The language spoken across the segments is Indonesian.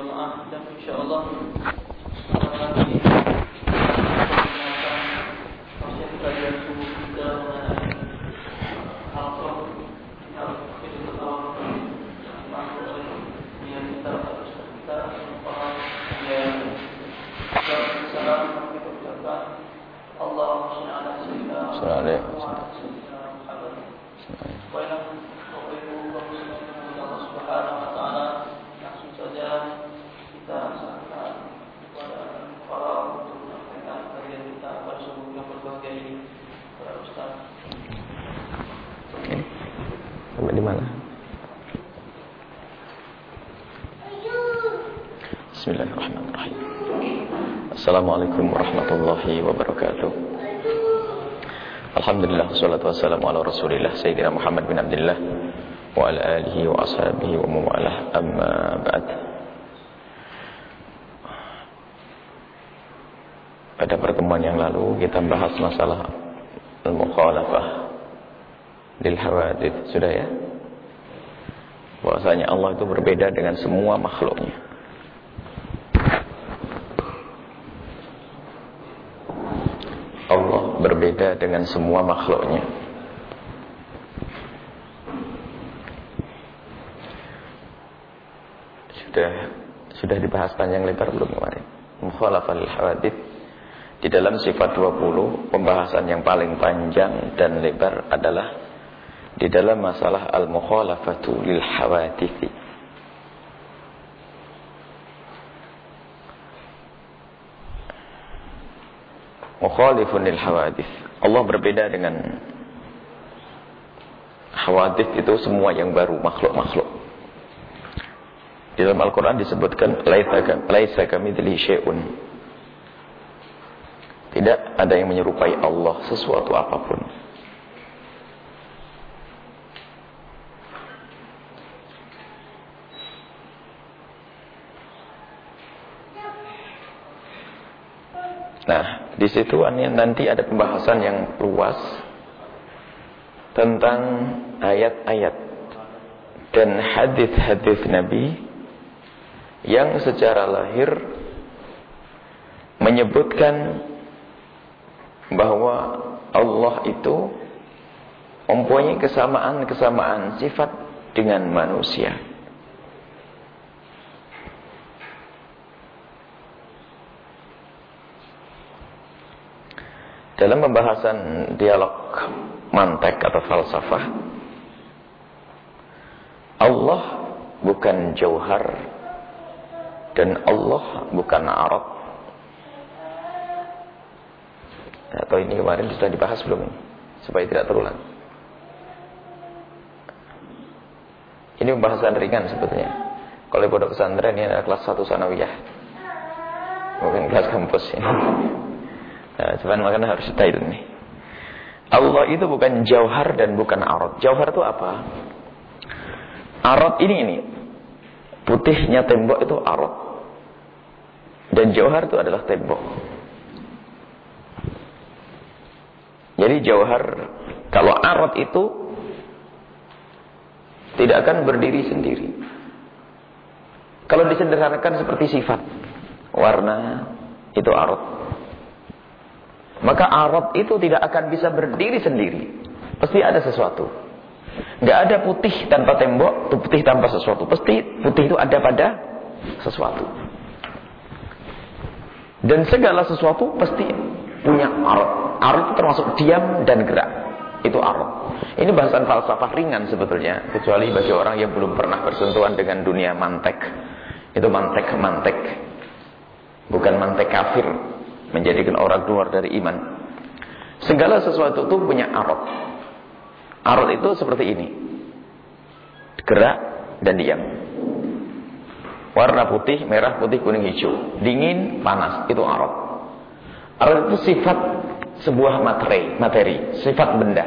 berjamaah dan insyaallah masih kajian subuh kita mengenai al-Qur'an yang itu pertama masuk yang kita harus kita paham yang dan salam kita ucapkan Allahumma shalli ala sayyidina Sallallahu wa ala sayyidina Muhammad wa ila Allah Subhanahu wa taala langsung saja kita serahkan kepada para untuk menyampaikan kajian kita pada subuh yang berbahagia ini para ustaz. Oke. Sampai di mana? Bismillahirrahmanirrahim. Assalamualaikum warahmatullahi wabarakatuh. Alhamdulillah wassalatu wassalamu ala Rasulillah Sayyidina Muhammad bin Abdullah wa ala alihi wa ashabihi wa mawalah amma ba'd. Pada pertemuan yang lalu kita bahas masalah al-mukhalafah lil hawadith sudah ya bahwasanya Allah itu berbeda dengan semua makhluknya Allah berbeda dengan semua makhluknya. Sudah sudah dibahas panjang lebar belum kemarin? Mukhalafah lil hawadith di dalam sifat 20 pembahasan yang paling panjang dan lebar adalah di dalam masalah al-mukhalafatu lil hawadithi. Mukhalifun lil hawadith. Allah berbeda dengan hawadith itu semua yang baru, makhluk-makhluk. Di dalam Al-Quran disebutkan laisa kamitslihi syai'un. Tidak ada yang menyerupai Allah sesuatu apa pun. Nah, di situ nanti ada pembahasan yang luas tentang ayat-ayat dan hadis-hadis Nabi yang secara lahir menyebutkan bahwa Allah itu mempunyai kesamaan-kesamaan sifat dengan manusia. Dalam pembahasan dialog mantek atau falsafah, Allah bukan jauhar dan Allah bukan arab. Atau ini kemarin sudah dibahas belum? Supaya tidak terulang. Ini pembahasan ringan sebetulnya. Kalau pondok pesantren ini adalah kelas 1 sanawiyah. Mungkin kelas kampus ini. Cuman makanya harus detail nih. Allah itu bukan jauhar dan bukan arad. Jauhar itu apa? Arad ini ini. Putihnya tembok itu arad. Dan jauhar itu adalah tembok. Jadi jauhar kalau arad itu tidak akan berdiri sendiri. Kalau disederhanakan seperti sifat, warna itu arad. Maka arad itu tidak akan bisa berdiri sendiri. Pasti ada sesuatu. Gak ada putih tanpa tembok, putih tanpa sesuatu. Pasti putih itu ada pada sesuatu. Dan segala sesuatu pasti punya arad. Arad itu termasuk diam dan gerak. Itu arad. Ini bahasan falsafah ringan sebetulnya. Kecuali bagi orang yang belum pernah bersentuhan dengan dunia mantek. Itu mantek-mantek. Bukan mantek kafir. Menjadikan orang keluar dari iman. Segala sesuatu itu punya arad. Arad itu seperti ini. Gerak dan diam. Warna putih, merah, putih, kuning, hijau. Dingin, panas. Itu arad. Arad itu sifat sebuah materi, materi, sifat benda.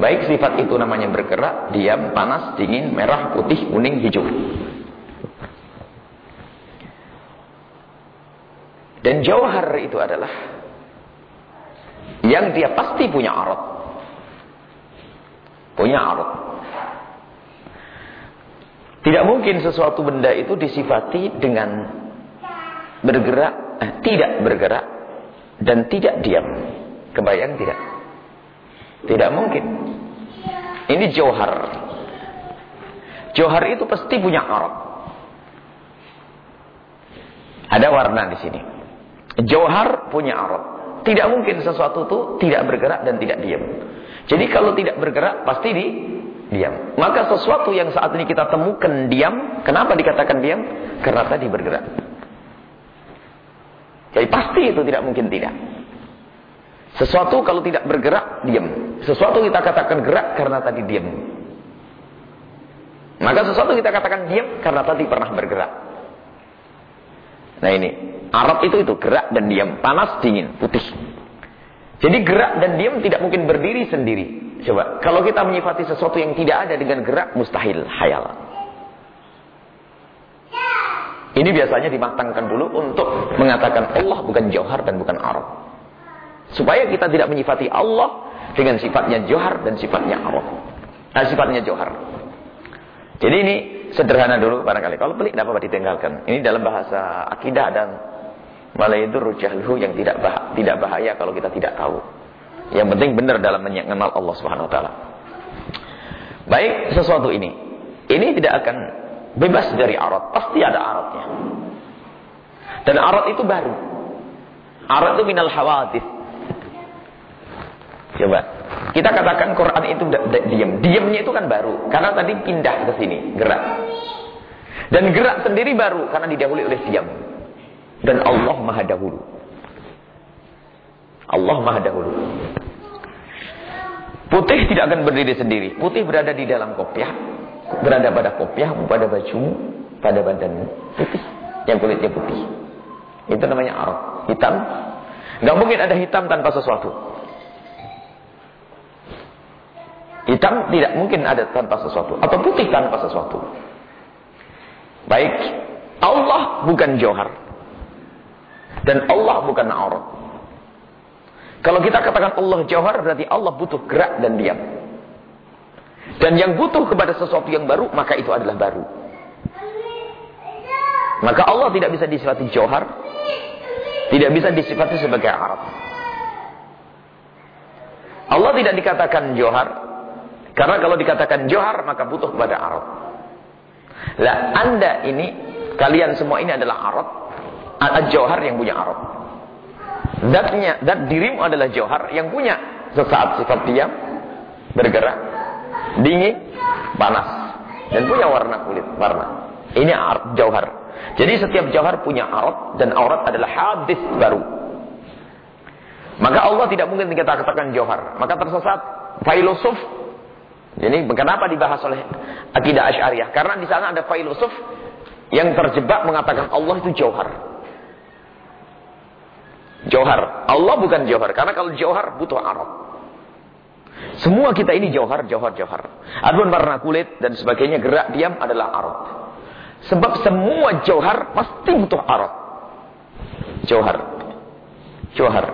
Baik sifat itu namanya bergerak, diam, panas, dingin, merah, putih, kuning, hijau. Dan jauhar itu adalah yang dia pasti punya arad. Punya arad. Tidak mungkin sesuatu benda itu disifati dengan bergerak, eh, tidak bergerak, dan tidak diam. Kebayang tidak? Tidak mungkin. Ini johar. Johar itu pasti punya arab. Ada warna di sini. Johar punya arab. Tidak mungkin sesuatu itu tidak bergerak dan tidak diam. Jadi kalau tidak bergerak pasti di diam. Maka sesuatu yang saat ini kita temukan diam, kenapa dikatakan diam? Karena tadi bergerak. Jadi pasti itu tidak mungkin tidak. Sesuatu kalau tidak bergerak, diam. Sesuatu kita katakan gerak karena tadi diam. Maka sesuatu kita katakan diam karena tadi pernah bergerak. Nah ini, Arab itu itu gerak dan diam, panas, dingin, putih. Jadi gerak dan diam tidak mungkin berdiri sendiri. Coba, kalau kita menyifati sesuatu yang tidak ada dengan gerak, mustahil, hayal. Ini biasanya dimatangkan dulu untuk mengatakan Allah bukan johar dan bukan Arab. Supaya kita tidak menyifati Allah dengan sifatnya johar dan sifatnya Arab. Nah, sifatnya johar. Jadi ini sederhana dulu barangkali. Kalau pelik tidak apa-apa ditinggalkan. Ini dalam bahasa akidah dan malah itu rujahluhu yang tidak bah tidak bahaya kalau kita tidak tahu. Yang penting benar dalam mengenal Allah Subhanahu wa taala. Baik, sesuatu ini. Ini tidak akan bebas dari arat, pasti ada aratnya. Dan arat itu baru. Arat itu minal hawadith. Coba, kita katakan Quran itu diam. Diamnya itu kan baru, karena tadi pindah ke sini, gerak. Dan gerak sendiri baru karena didahului oleh diam. Dan Allah Maha dahulu. Allah Maha dahulu. Putih tidak akan berdiri sendiri. Putih berada di dalam kopiah. Berada pada kopiah, pada baju, pada badanmu. Putih. Yang kulitnya putih. Itu namanya arab. Hitam. Gak mungkin ada hitam tanpa sesuatu. Hitam tidak mungkin ada tanpa sesuatu. Atau putih tanpa sesuatu. Baik. Allah bukan johar. Dan Allah bukan aurat. Kalau kita katakan Allah jauhar berarti Allah butuh gerak dan diam. Dan yang butuh kepada sesuatu yang baru maka itu adalah baru. Maka Allah tidak bisa disifati jauhar. Tidak bisa disifati sebagai Arab. Allah tidak dikatakan johar. Karena kalau dikatakan johar maka butuh kepada Arab. Lah anda ini, kalian semua ini adalah Arab. Al-Jauhar yang punya Arab. Datnya, dat dirimu adalah Jauhar yang punya sesaat sifat diam, bergerak, dingin, panas, dan punya warna kulit, warna. Ini Arab Jauhar. Jadi setiap Jauhar punya Arab dan aurat adalah hadis baru. Maka Allah tidak mungkin kita katakan Jauhar. Maka tersesat filosof. Jadi kenapa dibahas oleh akidah Asy'ariyah? Karena di sana ada filosof yang terjebak mengatakan Allah itu Jauhar. Johar. Allah bukan johar. Karena kalau johar butuh Arab. Semua kita ini johar, johar, johar. Adapun warna kulit dan sebagainya gerak diam adalah Arab. Sebab semua johar pasti butuh Arab. Johar. Johar.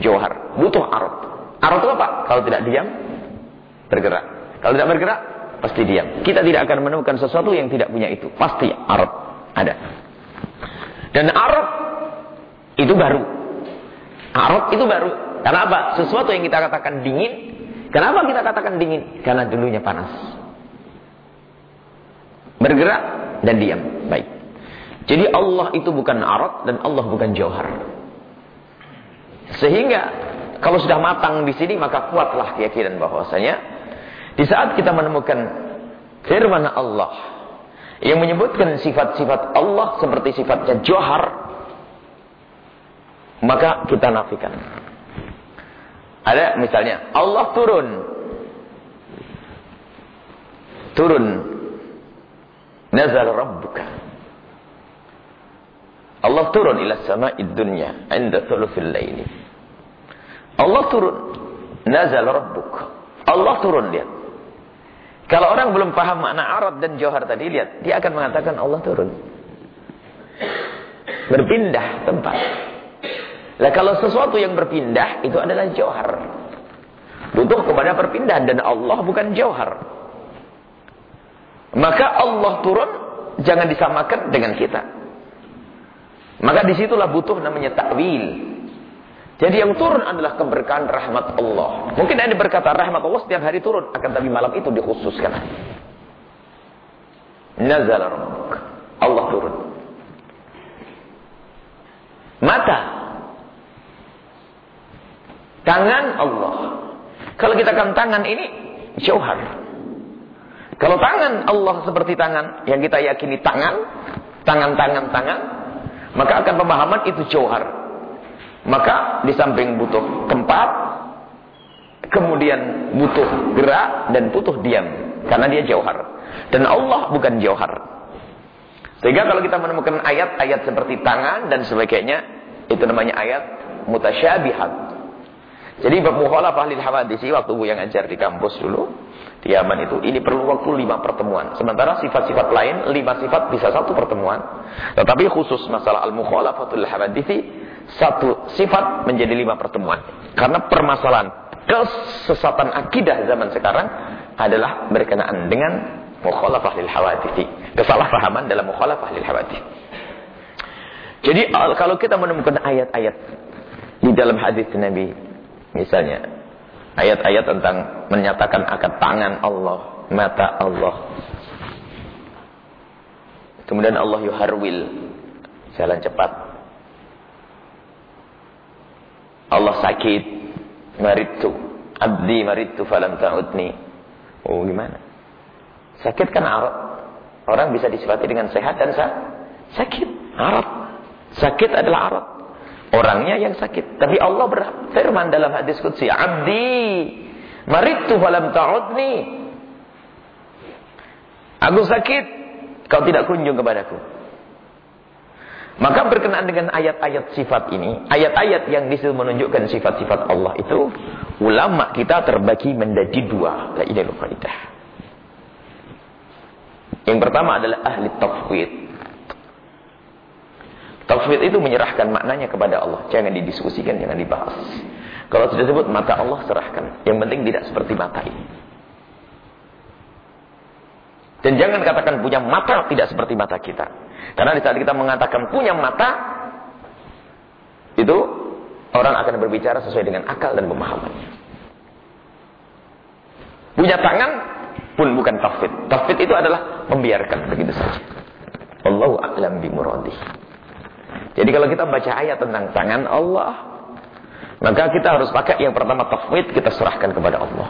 Johar. Butuh Arab. Arab itu apa? Kalau tidak diam, bergerak. Kalau tidak bergerak, pasti diam. Kita tidak akan menemukan sesuatu yang tidak punya itu. Pasti Arab ada. Dan Arab itu baru. Arab itu baru. Karena apa? Sesuatu yang kita katakan dingin. Kenapa kita katakan dingin? Karena dulunya panas. Bergerak dan diam. Baik. Jadi Allah itu bukan Arab dan Allah bukan Johar. Sehingga kalau sudah matang di sini maka kuatlah keyakinan bahwasanya di saat kita menemukan firman Allah yang menyebutkan sifat-sifat Allah seperti sifatnya Johar maka kita nafikan. Ada misalnya Allah turun. Turun. Nazal rabbuka. Allah turun ila sama'id dunya inda thuluthil laili. Allah turun. Nazal rabbuk. Allah turun lihat. Kalau orang belum paham makna Arab dan Johar tadi lihat, dia akan mengatakan Allah turun. Berpindah tempat. Nah kalau sesuatu yang berpindah itu adalah johar. Butuh kepada perpindahan dan Allah bukan johar. Maka Allah turun jangan disamakan dengan kita. Maka di situlah butuh namanya takwil. Jadi yang turun adalah keberkahan rahmat Allah. Mungkin ada berkata rahmat Allah setiap hari turun, akan tapi malam itu dikhususkan. Nazala. Allah turun. Mata. Tangan Allah. Kalau kita kan tangan ini jauhar. Kalau tangan Allah seperti tangan yang kita yakini tangan, tangan-tangan tangan, maka akan pemahaman itu jauhar. Maka di samping butuh tempat, kemudian butuh gerak dan butuh diam. Karena dia jauhar. Dan Allah bukan jauhar. Sehingga kalau kita menemukan ayat-ayat seperti tangan dan sebagainya, itu namanya ayat mutasyabihat. Jadi bab mukhalafah lil hawadisi waktu Bu yang ajar di kampus dulu di Yaman itu ini perlu waktu lima pertemuan. Sementara sifat-sifat lain lima sifat bisa satu pertemuan. Tetapi khusus masalah al mukhalafatul hawadisi satu sifat menjadi lima pertemuan. Karena permasalahan kesesatan akidah zaman sekarang adalah berkenaan dengan mukhalafah lil hawadith. Kesalahpahaman dalam mukhalafah lil hawadith. Jadi kalau kita menemukan ayat-ayat di dalam hadis Nabi misalnya ayat-ayat tentang menyatakan akan tangan Allah, mata Allah. Kemudian Allah yuharwil jalan cepat Allah sakit, maritu, abdi maritu falam ta'udni. Oh gimana? Sakit kan arad. Orang bisa disifati dengan sehat dan sakit, arad. Sakit adalah arad. Orangnya yang sakit. Tapi Allah berfirman dalam hadis qudsi, "Abdi maritu falam ta'udni." Aku sakit, kau tidak kunjung kepadaku. Maka berkenaan dengan ayat-ayat sifat ini, ayat-ayat yang di situ menunjukkan sifat-sifat Allah itu, ulama kita terbagi menjadi dua. La ilaha. Yang pertama adalah ahli tafwid. Tafwid itu menyerahkan maknanya kepada Allah. Jangan didiskusikan, jangan dibahas. Kalau sudah sebut mata Allah serahkan. Yang penting tidak seperti mata ini. Dan jangan katakan punya mata tidak seperti mata kita. Karena di saat kita mengatakan punya mata, itu orang akan berbicara sesuai dengan akal dan pemahamannya. Punya tangan pun bukan tafid. Tafid itu adalah membiarkan begitu saja. Allahu a'lam bimuradi. Jadi kalau kita baca ayat tentang tangan Allah, maka kita harus pakai yang pertama tafwid kita serahkan kepada Allah.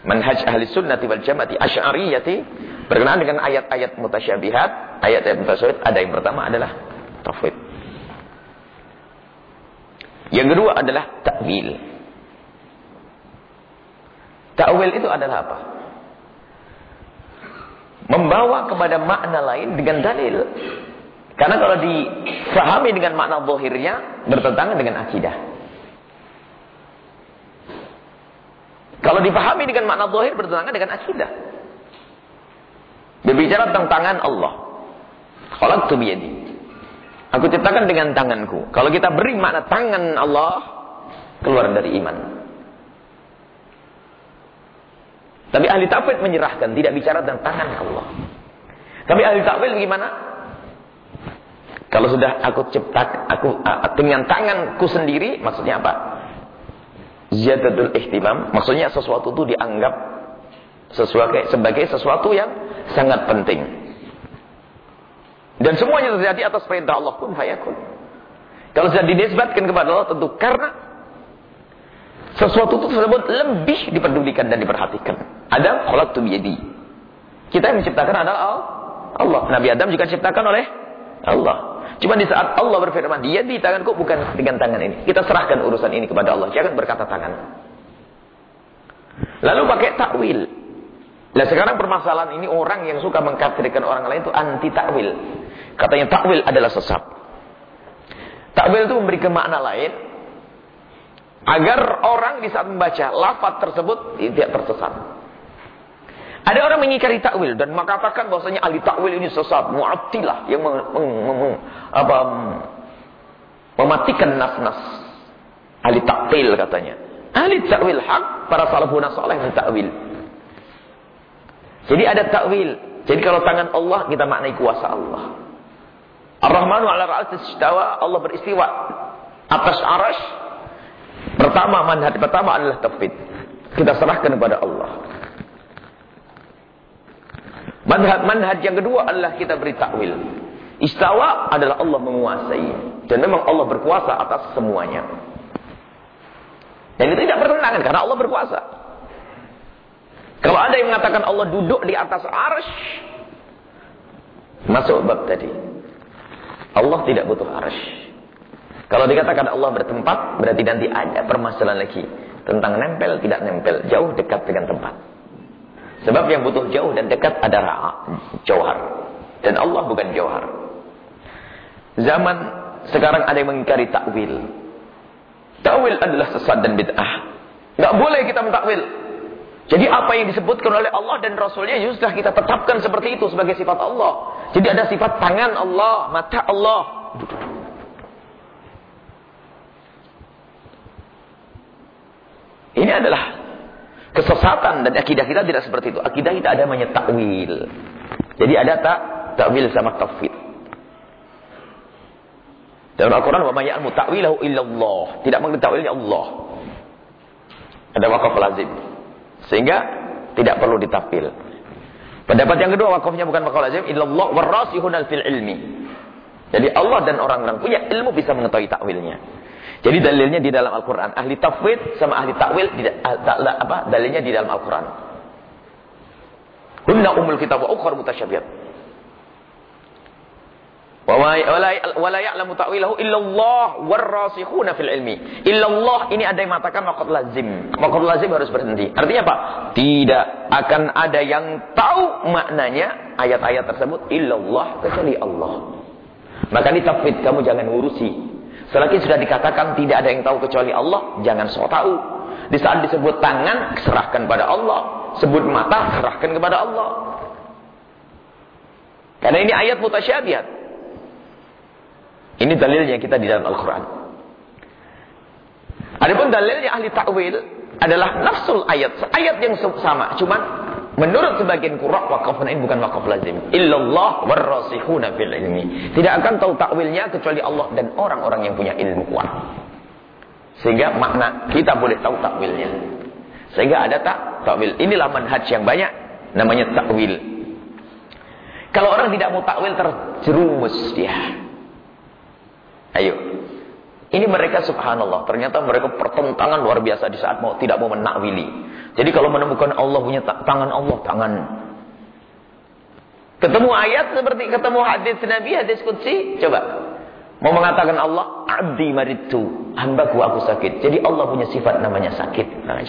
Manhaj ahli sunnati wal jamaati asy'ariyati berkenaan dengan ayat-ayat mutasyabihat ayat-ayat mutasawid ada yang pertama adalah tafwid. Yang kedua adalah takwil. Takwil itu adalah apa? Membawa kepada makna lain dengan dalil. Karena kalau difahami dengan makna zahirnya bertentangan dengan akidah. Kalau dipahami dengan makna zahir bertentangan dengan akidah. Berbicara tentang tangan Allah. Khalaqtu biyadi. Aku ciptakan dengan tanganku. Kalau kita beri makna tangan Allah, keluar dari iman. Tapi ahli takwil menyerahkan, tidak bicara tentang tangan Allah. Tapi ahli takwil bagaimana? Kalau sudah aku ciptak, aku dengan tanganku sendiri, maksudnya apa? Ziyadatul ihtimam, maksudnya sesuatu itu dianggap sesuatu sebagai sesuatu yang sangat penting. Dan semuanya terjadi atas perintah Allah pun fayakun. Kalau sudah dinisbatkan kepada Allah tentu karena sesuatu itu tersebut lebih diperdulikan dan diperhatikan. Adam khalaqtu biyadi. Kita yang menciptakan adalah Allah. Nabi Adam juga diciptakan oleh Allah. Cuma di saat Allah berfirman, dia di tanganku bukan dengan tangan ini. Kita serahkan urusan ini kepada Allah. Jangan berkata tangan. Lalu pakai takwil. Nah sekarang permasalahan ini orang yang suka mengkafirkan orang lain itu anti takwil. Katanya takwil adalah sesat. Takwil itu memberikan makna lain agar orang di saat membaca lafaz tersebut tidak tersesat. Ada orang mengingkari takwil dan mengatakan bahwasanya ahli takwil ini sesat, mu'attilah yang mem, mem, mem, apa, mematikan nas-nas. Ahli takwil katanya. Ahli takwil hak para salafun salih takwil. Jadi ada takwil. Jadi kalau tangan Allah kita maknai kuasa Allah. Ar-Rahmanu ala ra'atis Allah beristiwa atas arash. Pertama manhaj pertama adalah tauhid. Kita serahkan kepada Allah. Manhaj manhaj yang kedua adalah kita beri takwil. Istawa adalah Allah menguasai dan memang Allah berkuasa atas semuanya. Dan itu tidak bertentangan karena Allah berkuasa. Kalau ada yang mengatakan Allah duduk di atas arsh, masuk bab tadi. Allah tidak butuh arsh. Kalau dikatakan Allah bertempat, berarti nanti ada permasalahan lagi. Tentang nempel, tidak nempel, jauh dekat dengan tempat. Sebab yang butuh jauh dan dekat adalah jauhar. Dan Allah bukan jauhar. Zaman sekarang ada yang mengingkari takwil. Takwil adalah sesat dan bid'ah. Tidak boleh kita mentakwil. Jadi apa yang disebutkan oleh Allah dan Rasulnya ya sudah kita tetapkan seperti itu sebagai sifat Allah. Jadi ada sifat tangan Allah, mata Allah. Ini adalah kesesatan dan akidah kita tidak seperti itu. Akidah kita ada namanya takwil. Jadi ada tak takwil sama tafwid. Dalam Al-Quran, wa mayya'al muta'wilahu illallah. Tidak mengerti takwilnya Allah. Ada wakaf lazim. Sehingga tidak perlu ditafil. Pendapat yang kedua wakafnya bukan wakaf lazim illallah warasihun fil ilmi. Jadi Allah dan orang-orang punya ilmu bisa mengetahui takwilnya. Jadi dalilnya di dalam Al-Qur'an. Ahli tafwid sama ahli takwil apa? Dalilnya di dalam Al-Qur'an. Hunna umul kitab wa ukhra mutasyabihat. Wala ya'lamu ta'wilahu illallah warrasikhuna fil ilmi. Illallah ini ada yang mengatakan maqad lazim. Maqad lazim harus berhenti. Artinya apa? Tidak akan ada yang tahu maknanya ayat-ayat tersebut illallah kecuali Allah. Maka di tafwid kamu jangan ngurusi. Selagi sudah dikatakan tidak ada yang tahu kecuali Allah, jangan sok tahu. Di saat disebut tangan, serahkan pada Allah. Sebut mata, serahkan kepada Allah. Karena ini ayat mutasyabihat. Ini dalilnya kita di dalam Al-Quran. Adapun dalilnya ahli takwil adalah nafsul ayat. Ayat yang sama. Cuma menurut sebagian kurang wakaf bukan wakaf lazim. Illallah warrasihuna fil ilmi. Tidak akan tahu takwilnya kecuali Allah dan orang-orang yang punya ilmu kuat. Sehingga makna kita boleh tahu takwilnya. Sehingga ada tak takwil. Inilah manhaj yang banyak namanya takwil. Kalau orang tidak mau takwil terjerumus dia. Ayo. Ini mereka subhanallah. Ternyata mereka pertentangan luar biasa di saat mau tidak mau menakwili. Jadi kalau menemukan Allah punya tangan Allah, tangan. Ketemu ayat seperti ketemu hadis Nabi, hadis Qudsi. Coba. Mau mengatakan Allah, abdi maritu, hambaku aku sakit. Jadi Allah punya sifat namanya sakit. Nah,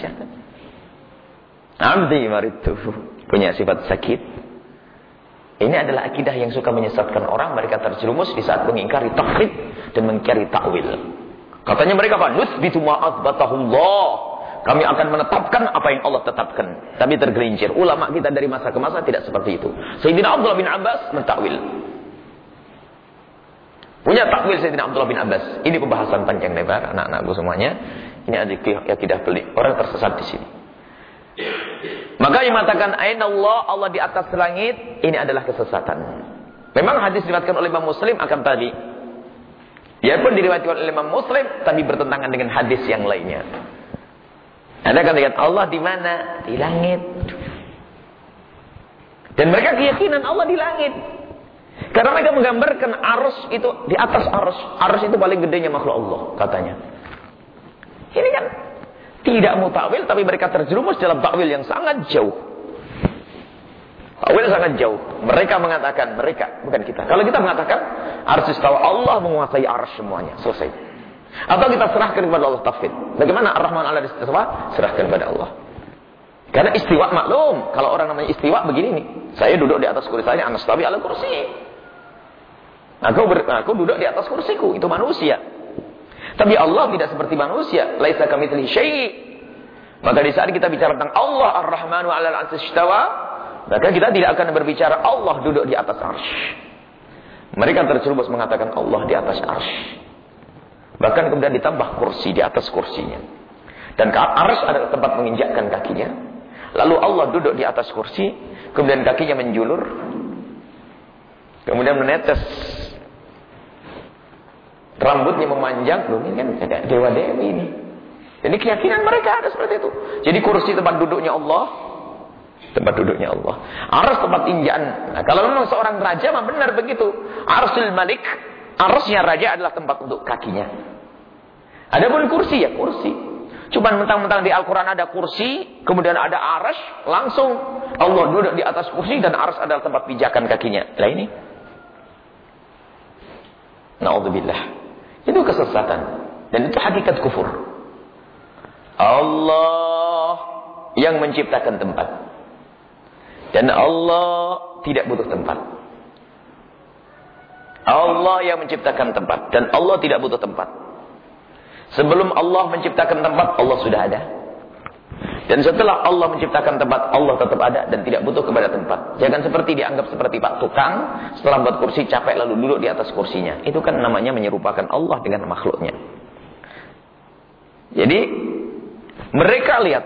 abdi maritu, punya sifat sakit. Ini adalah akidah yang suka menyesatkan orang. Mereka terjerumus di saat mengingkari tauhid dan mengingkari takwil. Katanya mereka apa? Nusbitu ma'azbatahullah. Kami akan menetapkan apa yang Allah tetapkan. Tapi tergelincir. Ulama kita dari masa ke masa tidak seperti itu. Sayyidina Abdullah bin Abbas mentakwil. Punya takwil Sayyidina Abdullah bin Abbas. Ini pembahasan panjang lebar anak-anakku semuanya. Ini akidah pelik. Orang tersesat di sini. Maka yang mengatakan ain Allah, Allah di atas langit, ini adalah kesesatan. Memang hadis diriwayatkan oleh Imam Muslim akan tadi. Ya pun diriwayatkan oleh Imam Muslim, tapi bertentangan dengan hadis yang lainnya. Anda katakan Allah di mana? Di langit. Dan mereka keyakinan Allah di langit. Karena mereka menggambarkan arus itu di atas arus. Arus itu paling gedenya makhluk Allah, katanya. Ini kan tidak mau tapi mereka terjerumus dalam takwil yang sangat jauh. Takwil sangat jauh. Mereka mengatakan, mereka, bukan kita. Kalau kita mengatakan, arus istawa Allah menguasai arus semuanya. Selesai. Atau kita serahkan kepada Allah tafid. Bagaimana Ar-Rahman Allah istiwa? Serahkan kepada Allah. Karena istiwa maklum. Kalau orang namanya istiwa begini nih. Saya duduk di atas kursi saya, anastawi ala kursi. Aku, ber, aku duduk di atas kursiku. Itu manusia. Tapi Allah tidak seperti manusia. Laisa kamitslihi syai'. Maka di saat kita bicara tentang Allah Ar-Rahmanu 'alal 'arsy maka kita tidak akan berbicara Allah duduk di atas arsy. Mereka terjerumus mengatakan Allah di atas arsy. Bahkan kemudian ditambah kursi di atas kursinya. Dan arsy adalah tempat menginjakkan kakinya. Lalu Allah duduk di atas kursi, kemudian kakinya menjulur, kemudian menetes. Rambutnya memanjang, loh ini kan ada dewa dewi ini. Jadi keyakinan mereka ada seperti itu. Jadi kursi tempat duduknya Allah, tempat duduknya Allah. Aras tempat tinjaan. Nah, kalau memang seorang raja mah benar begitu. Arsul Malik, arasnya raja adalah tempat untuk kakinya. Adapun kursi ya kursi. Cuman mentang-mentang di Al-Quran ada kursi, kemudian ada aras, langsung Allah duduk di atas kursi dan aras adalah tempat pijakan kakinya. Lah ini. Naudzubillah. Itu kesesatan. Dan itu hakikat kufur. Allah yang menciptakan tempat. Dan Allah tidak butuh tempat. Allah yang menciptakan tempat. Dan Allah tidak butuh tempat. Sebelum Allah menciptakan tempat, Allah sudah ada. Dan setelah Allah menciptakan tempat, Allah tetap ada dan tidak butuh kepada tempat. Jangan seperti dianggap seperti Pak Tukang, setelah buat kursi capek lalu duduk di atas kursinya. Itu kan namanya menyerupakan Allah dengan makhluknya. Jadi, mereka lihat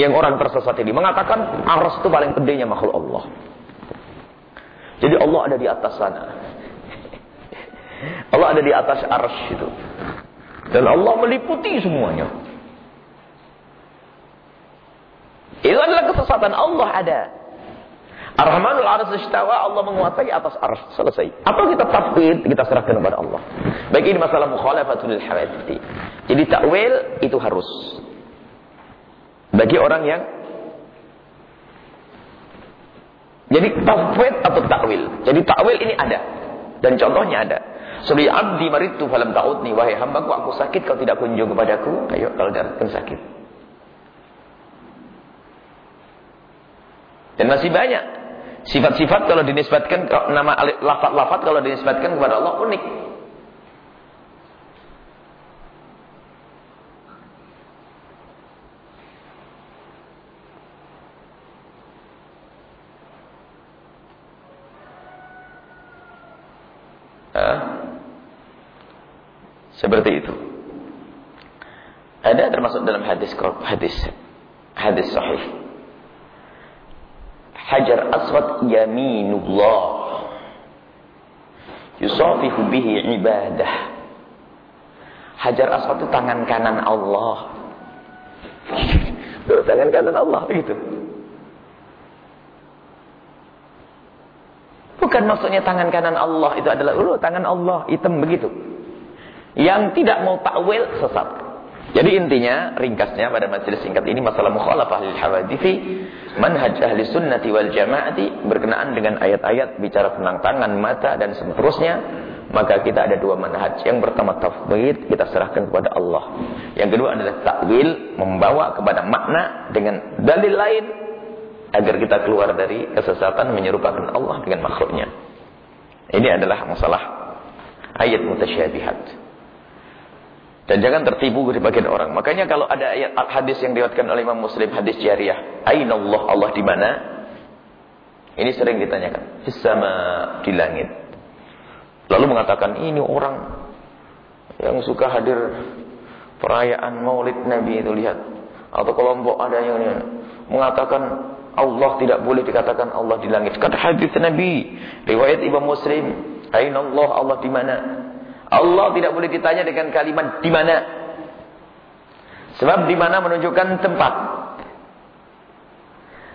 yang orang tersesat ini mengatakan aras itu paling pedenya makhluk Allah. Jadi Allah ada di atas sana. Allah ada di atas aras itu. Dan Allah meliputi semuanya. Itu adalah kesesatan Allah ada. Ar-Rahmanul Aras istawa Allah menguasai atas ars selesai. Apa kita tafwid kita serahkan kepada Allah. Baik ini masalah mukhalafatul hawadith. Jadi takwil itu harus bagi orang yang jadi tafwid atau takwil. Jadi takwil ini ada dan contohnya ada. Suli abdi maritu falam ta'udni wahai hambaku aku sakit kau tidak kunjung kepadaku. Ayo kalau datang sakit. Dan masih banyak sifat-sifat kalau dinisbatkan nama lafat-lafat kalau dinisbatkan kepada Allah unik. Seperti itu. Ada termasuk dalam hadis hadis hadis sahih. Hajar aswad yaminullah. Yusafihu bihi ibadah. Hajar aswad itu tangan kanan Allah. tangan kanan Allah begitu. Bukan maksudnya tangan kanan Allah itu adalah oh, tangan Allah hitam begitu. Yang tidak mau takwil sesat. Jadi intinya, ringkasnya pada majelis singkat ini masalah mukhalafah lil hawadithi, manhaj ahli sunnati wal jamaati berkenaan dengan ayat-ayat bicara tentang tangan, mata dan seterusnya, maka kita ada dua manhaj. Yang pertama tafwid, kita serahkan kepada Allah. Yang kedua adalah takwil, membawa kepada makna dengan dalil lain agar kita keluar dari kesesatan menyerupakan Allah dengan makhluknya. Ini adalah masalah ayat mutasyabihat. Dan jangan tertipu di bagian orang. Makanya kalau ada ayat hadis yang diriwayatkan oleh Imam Muslim, hadis jariah, Aina Allah, Allah di mana? Ini sering ditanyakan. Sama di langit. Lalu mengatakan, ini orang yang suka hadir perayaan Maulid Nabi itu lihat. Atau kelompok ada yang mengatakan Allah tidak boleh dikatakan Allah di langit. Kata hadis Nabi, riwayat Imam Muslim, Aina Allah, Allah di mana? Allah tidak boleh ditanya dengan kalimat di mana. Sebab di mana menunjukkan tempat.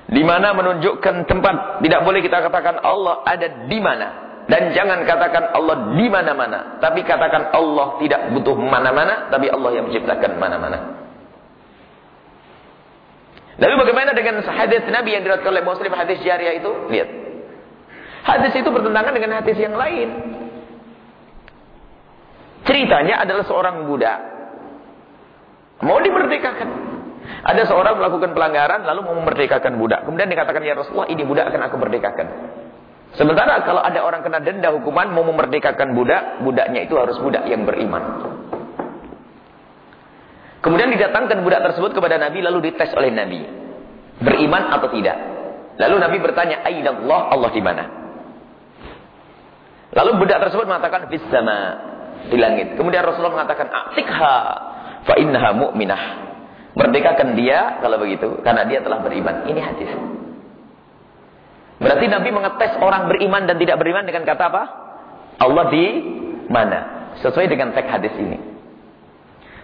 Di mana menunjukkan tempat. Tidak boleh kita katakan Allah ada di mana. Dan jangan katakan Allah di mana-mana. Tapi katakan Allah tidak butuh mana-mana. Tapi Allah yang menciptakan mana-mana. Lalu bagaimana dengan hadis Nabi yang diriwayatkan oleh Muslim hadis jariah itu? Lihat. Hadis itu bertentangan dengan hadis yang lain. Ceritanya adalah seorang budak. Mau dimerdekakan. Ada seorang melakukan pelanggaran lalu mau memerdekakan budak. Kemudian dikatakan ya Rasulullah ini budak akan aku merdekakan. Sementara kalau ada orang kena denda hukuman mau memerdekakan budak, budaknya itu harus budak yang beriman. Kemudian didatangkan budak tersebut kepada Nabi lalu dites oleh Nabi. Beriman atau tidak? Lalu Nabi bertanya, "Aina Allah? Allah di mana?" Lalu budak tersebut mengatakan, "Fis sama." Di langit. Kemudian Rasulullah mengatakan, "Atikha fa innaha mu'minah." Merdekakan dia kalau begitu karena dia telah beriman. Ini hadis. Berarti Nabi mengetes orang beriman dan tidak beriman dengan kata apa? Allah di mana? Sesuai dengan teks hadis ini.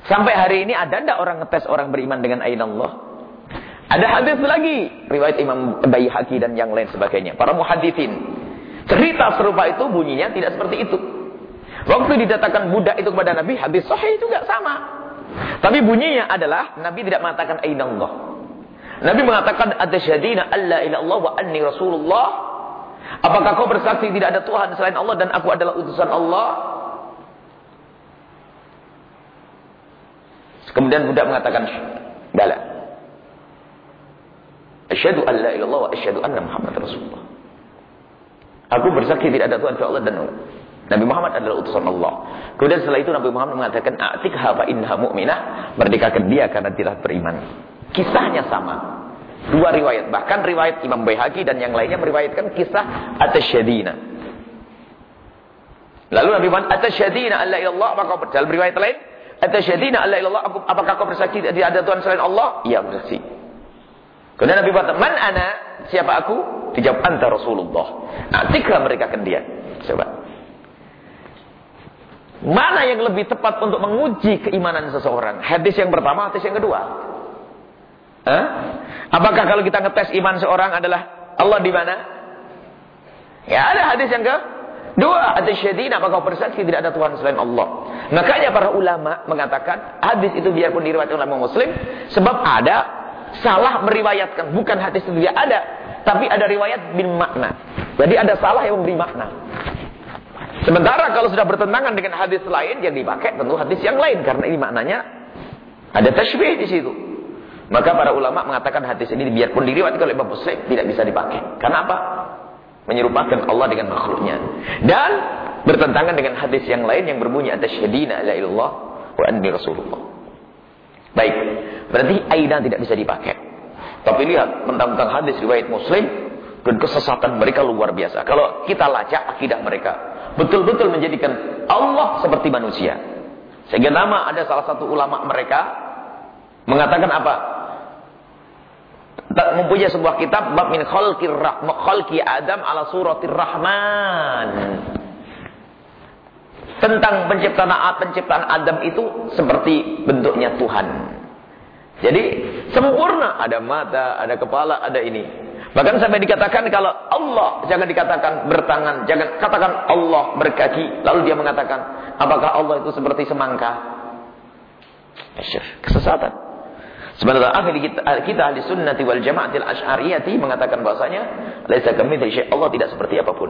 Sampai hari ini ada tidak orang ngetes orang beriman dengan ain Allah? Ada hadis lagi riwayat Imam Baihaqi dan yang lain sebagainya. Para muhadithin cerita serupa itu bunyinya tidak seperti itu. Waktu didatangkan budak itu kepada Nabi, hadis sahih juga sama. Tapi bunyinya adalah Nabi tidak mengatakan aina. Nabi mengatakan atasyhadina alla ila Allah wa anni rasulullah. Apakah kau bersaksi tidak ada Tuhan selain Allah dan aku adalah utusan Allah? Kemudian budak mengatakan bala. Asyhadu an la ilaha illallah wa asyhadu anna Muhammad rasulullah. Aku bersaksi tidak ada Tuhan kecuali Allah dan. Nabi Muhammad adalah utusan Allah. Kemudian setelah itu Nabi Muhammad mengatakan, "Atikha fa innaha mu'minah." Merdekakan dia karena dia beriman. Kisahnya sama. Dua riwayat, bahkan riwayat Imam Baihaqi dan yang lainnya meriwayatkan kisah atasyadina. Lalu Nabi Muhammad atasyadina alla ilallah apakah dalam riwayat lain atasyadina alla ilallah apakah kau bersaksi tidak ada Tuhan selain Allah? Iya bersaksi. Kemudian Nabi Muhammad, "Man ana?" Siapa aku? Dijawab, "Anta Rasulullah." Atikha mereka kan dia. Mana yang lebih tepat untuk menguji keimanan seseorang? Hadis yang pertama, hadis yang kedua. Hah? Apakah kalau kita ngetes iman seorang adalah Allah di mana? Ya ada hadis yang kedua, hadis syadina apakah bersaksi tidak ada Tuhan selain Allah. Makanya para ulama mengatakan hadis itu biarpun diriwayatkan oleh muslim sebab ada salah meriwayatkan bukan hadis itu dia ada tapi ada riwayat bin makna. Jadi ada salah yang memberi makna. Sementara kalau sudah bertentangan dengan hadis lain yang dipakai tentu hadis yang lain karena ini maknanya ada tashbih di situ. Maka para ulama mengatakan hadis ini biarpun diriwayatkan oleh Imam Muslim tidak bisa dipakai. Karena apa? Menyerupakan Allah dengan makhluknya. Dan bertentangan dengan hadis yang lain yang berbunyi atasyhadina la ilallah wa anni rasulullah. Baik. Berarti aina tidak bisa dipakai. Tapi lihat tentang hadis riwayat Muslim dan kesesatan mereka luar biasa. Kalau kita lacak akidah mereka, betul-betul menjadikan Allah seperti manusia. Sehingga nama ada salah satu ulama mereka mengatakan apa? Mempunyai sebuah kitab bab min khalqir khalqi Adam ala suratir Rahman. Tentang penciptaan penciptaan Adam itu seperti bentuknya Tuhan. Jadi sempurna, ada mata, ada kepala, ada ini. Bahkan sampai dikatakan kalau Allah jangan dikatakan bertangan, jangan katakan Allah berkaki. Lalu dia mengatakan, apakah Allah itu seperti semangka? Kesesatan. Sebenarnya ahli kita, kita ahli sunnati wal jamaatil asy'ariyati mengatakan bahasanya laisa kamitsli Allah tidak seperti apa pun.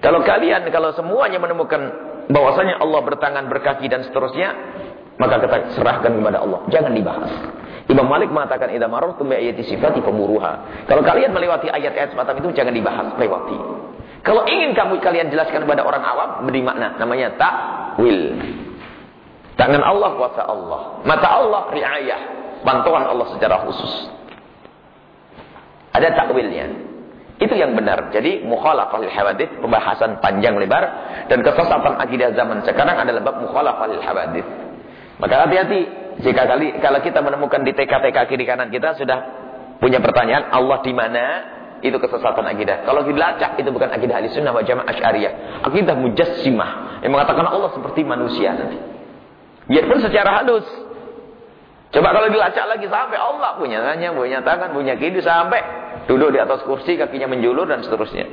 Kalau kalian kalau semuanya menemukan bahwasanya Allah bertangan, berkaki dan seterusnya, maka kita serahkan kepada Allah. Jangan dibahas. Imam Malik mengatakan idza marartum bi ayati sifati famuruha. Kalau kalian melewati ayat-ayat semacam itu jangan dibahas, lewati. Kalau ingin kamu kalian jelaskan kepada orang awam, beri makna namanya takwil. Tangan Allah kuasa Allah, mata Allah riayah, bantuan Allah secara khusus. Ada takwilnya. Itu yang benar. Jadi mukhalafah lil hawadith, pembahasan panjang lebar dan kesesatan akidah zaman sekarang adalah bab mukhalafah lil hawadith. Maka hati-hati jika kali kalau kita menemukan di TK-TK kiri kanan kita sudah punya pertanyaan Allah di mana? Itu kesesatan akidah. Kalau dilacak itu bukan akidah ahli sunnah wa jamaah asyariyah. Akidah mujassimah. Yang mengatakan Allah seperti manusia nanti. Biarpun secara halus. Coba kalau dilacak lagi sampai Allah punya tangan, punya tangan, punya kaki sampai duduk di atas kursi, kakinya menjulur dan seterusnya.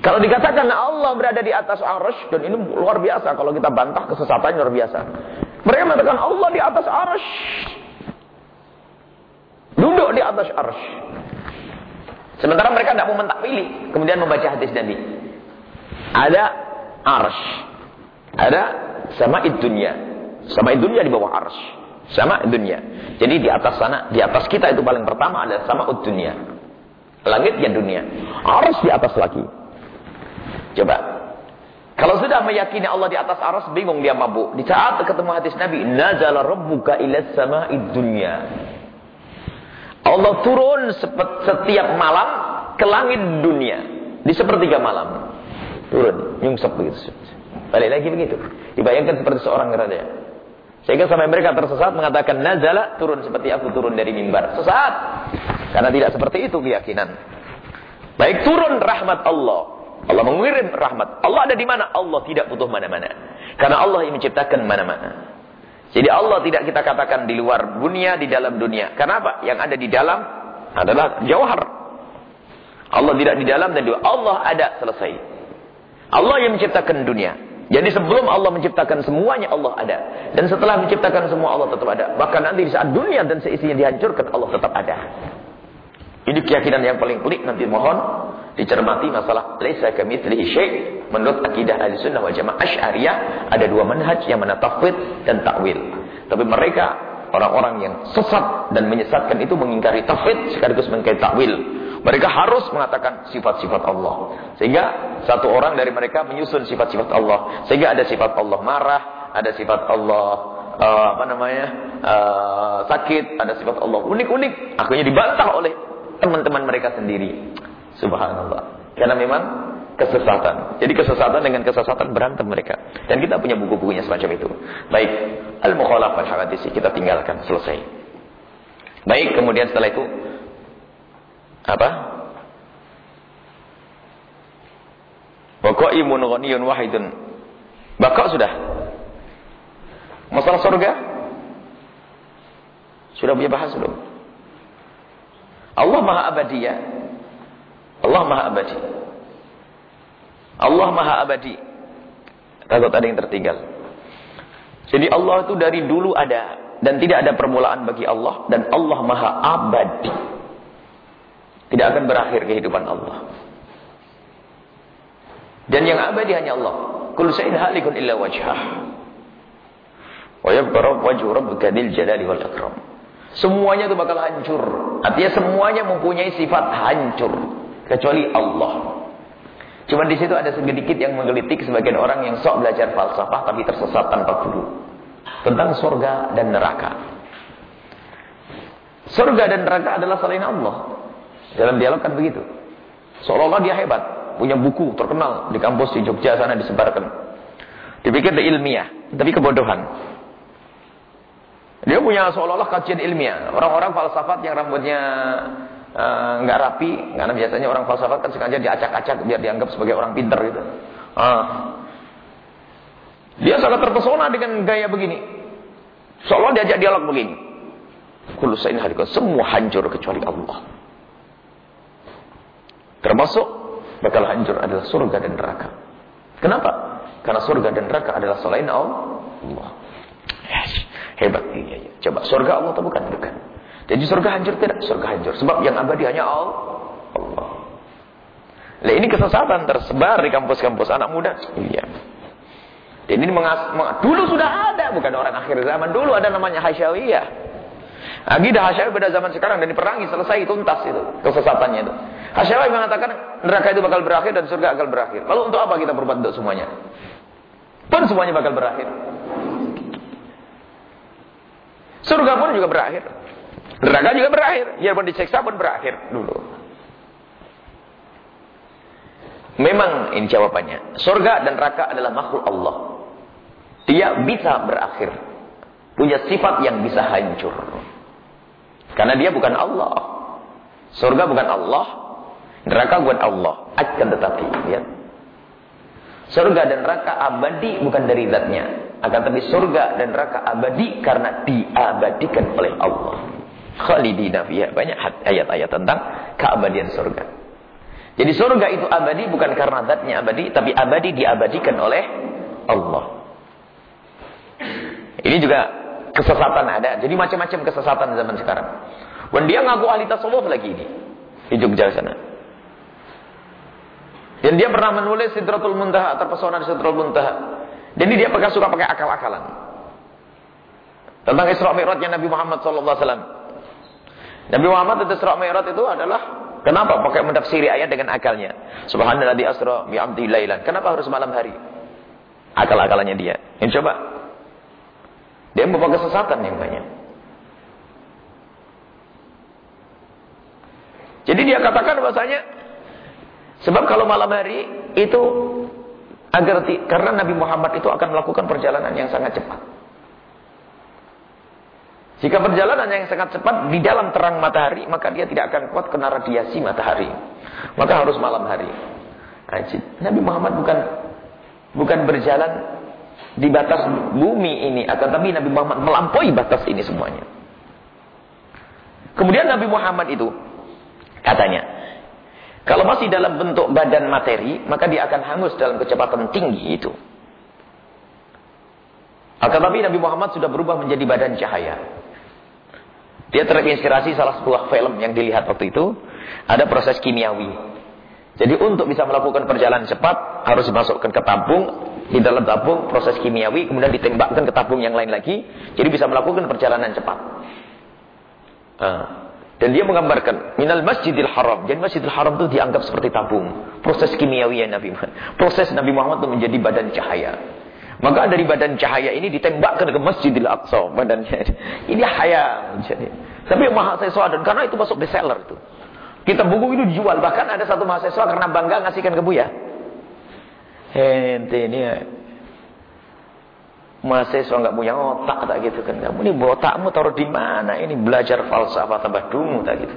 Kalau dikatakan Allah berada di atas arsh dan ini luar biasa kalau kita bantah kesesatan luar biasa. Mereka mengatakan Allah di atas arsh. Duduk di atas arsh. Sementara mereka tidak mau mentakwili, kemudian membaca hadis Nabi. Ada arsh. Ada sama dunia. Sama dunia di bawah arsh. Sama dunia. Jadi di atas sana, di atas kita itu paling pertama ada sama dunia. Langit ya dunia. Arsh di atas lagi. Coba. Kalau sudah meyakini Allah di atas aras, bingung dia mabuk. Di saat ketemu hadis Nabi, Nazala rabbuka ila sama'id dunya. Allah turun setiap malam ke langit dunia. Di sepertiga malam. Turun, nyungsep begitu. Balik lagi begitu. Dibayangkan seperti seorang raja. Sehingga sampai mereka tersesat mengatakan nazala turun seperti aku turun dari mimbar. Sesat. Karena tidak seperti itu keyakinan. Baik turun rahmat Allah. Allah mengirim rahmat. Allah ada di mana? Allah tidak butuh mana-mana. Karena Allah yang menciptakan mana-mana. Jadi Allah tidak kita katakan di luar dunia, di dalam dunia. Kenapa? Yang ada di dalam adalah jauhar. Allah tidak di dalam dan di luar. Allah ada selesai. Allah yang menciptakan dunia. Jadi sebelum Allah menciptakan semuanya Allah ada. Dan setelah menciptakan semua Allah tetap ada. Bahkan nanti di saat dunia dan seisinya dihancurkan Allah tetap ada. Ini keyakinan yang paling pelik nanti mohon dicermati masalah laisa kamitslihi syai' menurut akidah Ahlussunnah wal Jamaah Asy'ariyah ada dua manhaj yang mana tafwid dan takwil. Tapi mereka orang-orang yang sesat dan menyesatkan itu mengingkari tafwid sekaligus mengingkari takwil. Mereka harus mengatakan sifat-sifat Allah. Sehingga satu orang dari mereka menyusun sifat-sifat Allah. Sehingga ada sifat Allah marah, ada sifat Allah uh, apa namanya? Uh, sakit, ada sifat Allah unik-unik. Akhirnya dibantah oleh teman-teman mereka sendiri. Subhanallah. Karena memang kesesatan. Jadi kesesatan dengan kesesatan berantem mereka. Dan kita punya buku-bukunya semacam itu. Baik, al-mukhalaf al-hadisi kita tinggalkan selesai. Baik, kemudian setelah itu apa? Wa imun ghaniyun wahidun. Bakok sudah. Masalah surga? Sudah punya bahas belum? Allah Maha Abadi ya. Allah Maha Abadi. Allah Maha Abadi. Takut ada yang tertinggal. Jadi Allah itu dari dulu ada dan tidak ada permulaan bagi Allah dan Allah Maha Abadi. Tidak akan berakhir kehidupan Allah. Dan yang abadi hanya Allah. Kullu shay'in halikun illa wajhah. Wa yabqa wajhu rabbika dzil jalali wal akram. Semuanya itu bakal hancur. Artinya semuanya mempunyai sifat hancur kecuali Allah. Cuma di situ ada sedikit yang menggelitik sebagian orang yang sok belajar falsafah tapi tersesat tanpa guru. Tentang surga dan neraka. Surga dan neraka adalah selain Allah. Dalam dialog kan begitu. Seolah-olah dia hebat, punya buku terkenal di kampus di Jogja sana disebarkan. Dipikir ilmiah, tapi kebodohan. Dia punya seolah-olah kajian ilmiah. Orang-orang falsafat yang rambutnya eh, nggak uh, rapi, karena biasanya orang falsafat kan sengaja diacak-acak biar dianggap sebagai orang pinter gitu. Uh. Dia sangat terpesona dengan gaya begini. Seolah diajak dialog begini. Kulusain harika semua hancur kecuali Allah. Termasuk bakal hancur adalah surga dan neraka. Kenapa? Karena surga dan neraka adalah selain Allah. Yes. Hebat ini. Ya. Coba surga Allah atau bukan? Bukan. Jadi surga hancur tidak? Surga hancur. Sebab yang abadi hanya Allah. Nah, ini kesesatan tersebar di kampus-kampus anak muda. Iya. Ini mengas dulu sudah ada, bukan orang akhir zaman. Dulu ada namanya Hasyawiyah. Agidah Hasyawiyah pada zaman sekarang dan diperangi selesai tuntas itu kesesatannya itu. Hasyawi mengatakan neraka itu bakal berakhir dan surga akan berakhir. Lalu untuk apa kita berbuat untuk semuanya? Pun semuanya bakal berakhir. Surga pun juga berakhir. Neraka juga berakhir. Pun diseksa pun berakhir dulu. Memang ini jawabannya. Surga dan neraka adalah makhluk Allah. Dia bisa berakhir. Punya sifat yang bisa hancur. Karena dia bukan Allah. Surga bukan Allah, Neraka buat Allah. Akan tetapi, lihat. Surga dan neraka abadi bukan dari zatnya. Akan tetapi surga dan neraka abadi karena diabadikan oleh Allah. Khalidina fiha. Banyak ayat-ayat tentang keabadian surga. Jadi surga itu abadi bukan karena zatnya abadi, tapi abadi diabadikan oleh Allah. Ini juga kesesatan ada. Jadi macam-macam kesesatan zaman sekarang. Dan dia ngaku ahli tasawuf lagi ini. Di Jogja sana. Dan dia pernah menulis Sidratul Muntaha, terpesona di Sidratul Muntaha. Jadi dia pakai suka pakai akal-akalan. Tentang Isra Mi'rajnya Nabi Muhammad SAW. Nabi Muhammad itu Isra Mi'raj itu adalah kenapa pakai menafsiri ayat dengan akalnya. Subhanallah di asra bi'abdi lailan. Kenapa harus malam hari? Akal-akalannya dia. Yang coba. Dia membawa kesesatan yang banyak. Jadi dia katakan bahasanya Sebab kalau malam hari itu Agar karena Nabi Muhammad itu akan melakukan perjalanan yang sangat cepat. Jika perjalanan yang sangat cepat di dalam terang matahari, maka dia tidak akan kuat kena radiasi matahari. Maka harus malam hari. Ajib. Nabi Muhammad bukan bukan berjalan di batas bumi ini, akan tapi Nabi Muhammad melampaui batas ini semuanya. Kemudian Nabi Muhammad itu katanya, kalau masih dalam bentuk badan materi, maka dia akan hangus dalam kecepatan tinggi itu. Akan tapi Nabi Muhammad sudah berubah menjadi badan cahaya. Dia terinspirasi salah sebuah film yang dilihat waktu itu. Ada proses kimiawi. Jadi untuk bisa melakukan perjalanan cepat, harus dimasukkan ke tabung. Di dalam tabung, proses kimiawi, kemudian ditembakkan ke tabung yang lain lagi. Jadi bisa melakukan perjalanan cepat. Uh. Dan dia menggambarkan minal masjidil haram. Jadi masjidil haram itu dianggap seperti tabung. Proses kimiawi yang Nabi Muhammad. Proses Nabi Muhammad itu menjadi badan cahaya. Maka dari badan cahaya ini ditembakkan ke Masjidil Aqsa badannya. Ini hayal. Tapi mahasiswa dan karena itu masuk bestseller itu. Kita buku itu dijual. Bahkan ada satu mahasiswa karena bangga ngasihkan ke Buya. Hente ini ya. Mahasiswa nggak punya otak tak gitu kan. Kamu ini otakmu taruh di mana ini belajar falsafah tambah dungu tak gitu.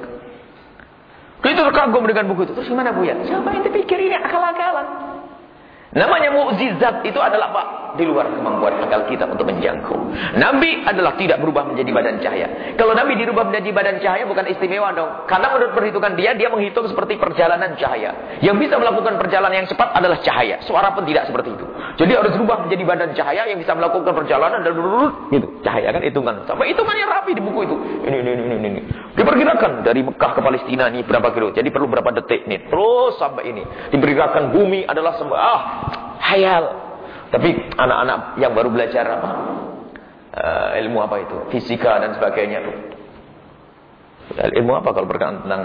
Itu terkagum dengan buku itu. Terus gimana Buya? Siapa yang terpikir ini akal-akalan? Namanya mukjizat itu adalah apa? Di luar kemampuan akal kita untuk menjangkau. Nabi adalah tidak berubah menjadi badan cahaya. Kalau Nabi dirubah menjadi badan cahaya bukan istimewa dong. Karena menurut perhitungan dia, dia menghitung seperti perjalanan cahaya. Yang bisa melakukan perjalanan yang cepat adalah cahaya. Suara pun tidak seperti itu. Jadi harus berubah menjadi badan cahaya yang bisa melakukan perjalanan dan gitu. Cahaya kan hitungan. Sampai hitungannya rapi di buku itu. Ini, ini, ini, ini. Diperkirakan dari Mekah ke Palestina ini berapa kilo. Jadi perlu berapa detik nih. Terus sampai ini. Diperkirakan bumi adalah sebuah ah, hayal. Tapi anak-anak yang baru belajar apa? Uh, ilmu apa itu? Fisika dan sebagainya tuh. Ilmu apa kalau berkaitan tentang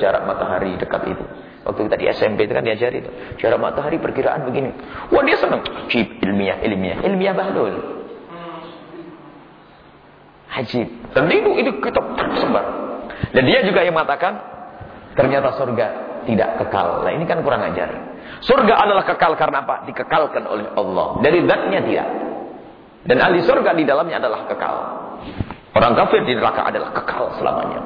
jarak matahari dekat itu? Waktu kita di SMP itu kan diajari itu. Jarak matahari perkiraan begini. Wah dia senang. Cip ilmiah, ilmiah. Ilmiah bahlul. Haji. Dan itu, itu kita sebar. Dan dia juga yang mengatakan, ternyata surga tidak kekal. Nah ini kan kurang ajar. Surga adalah kekal karena apa? Dikekalkan oleh Allah. Dari zatnya tidak. Dan ahli surga di dalamnya adalah kekal. Orang kafir di neraka adalah kekal selamanya.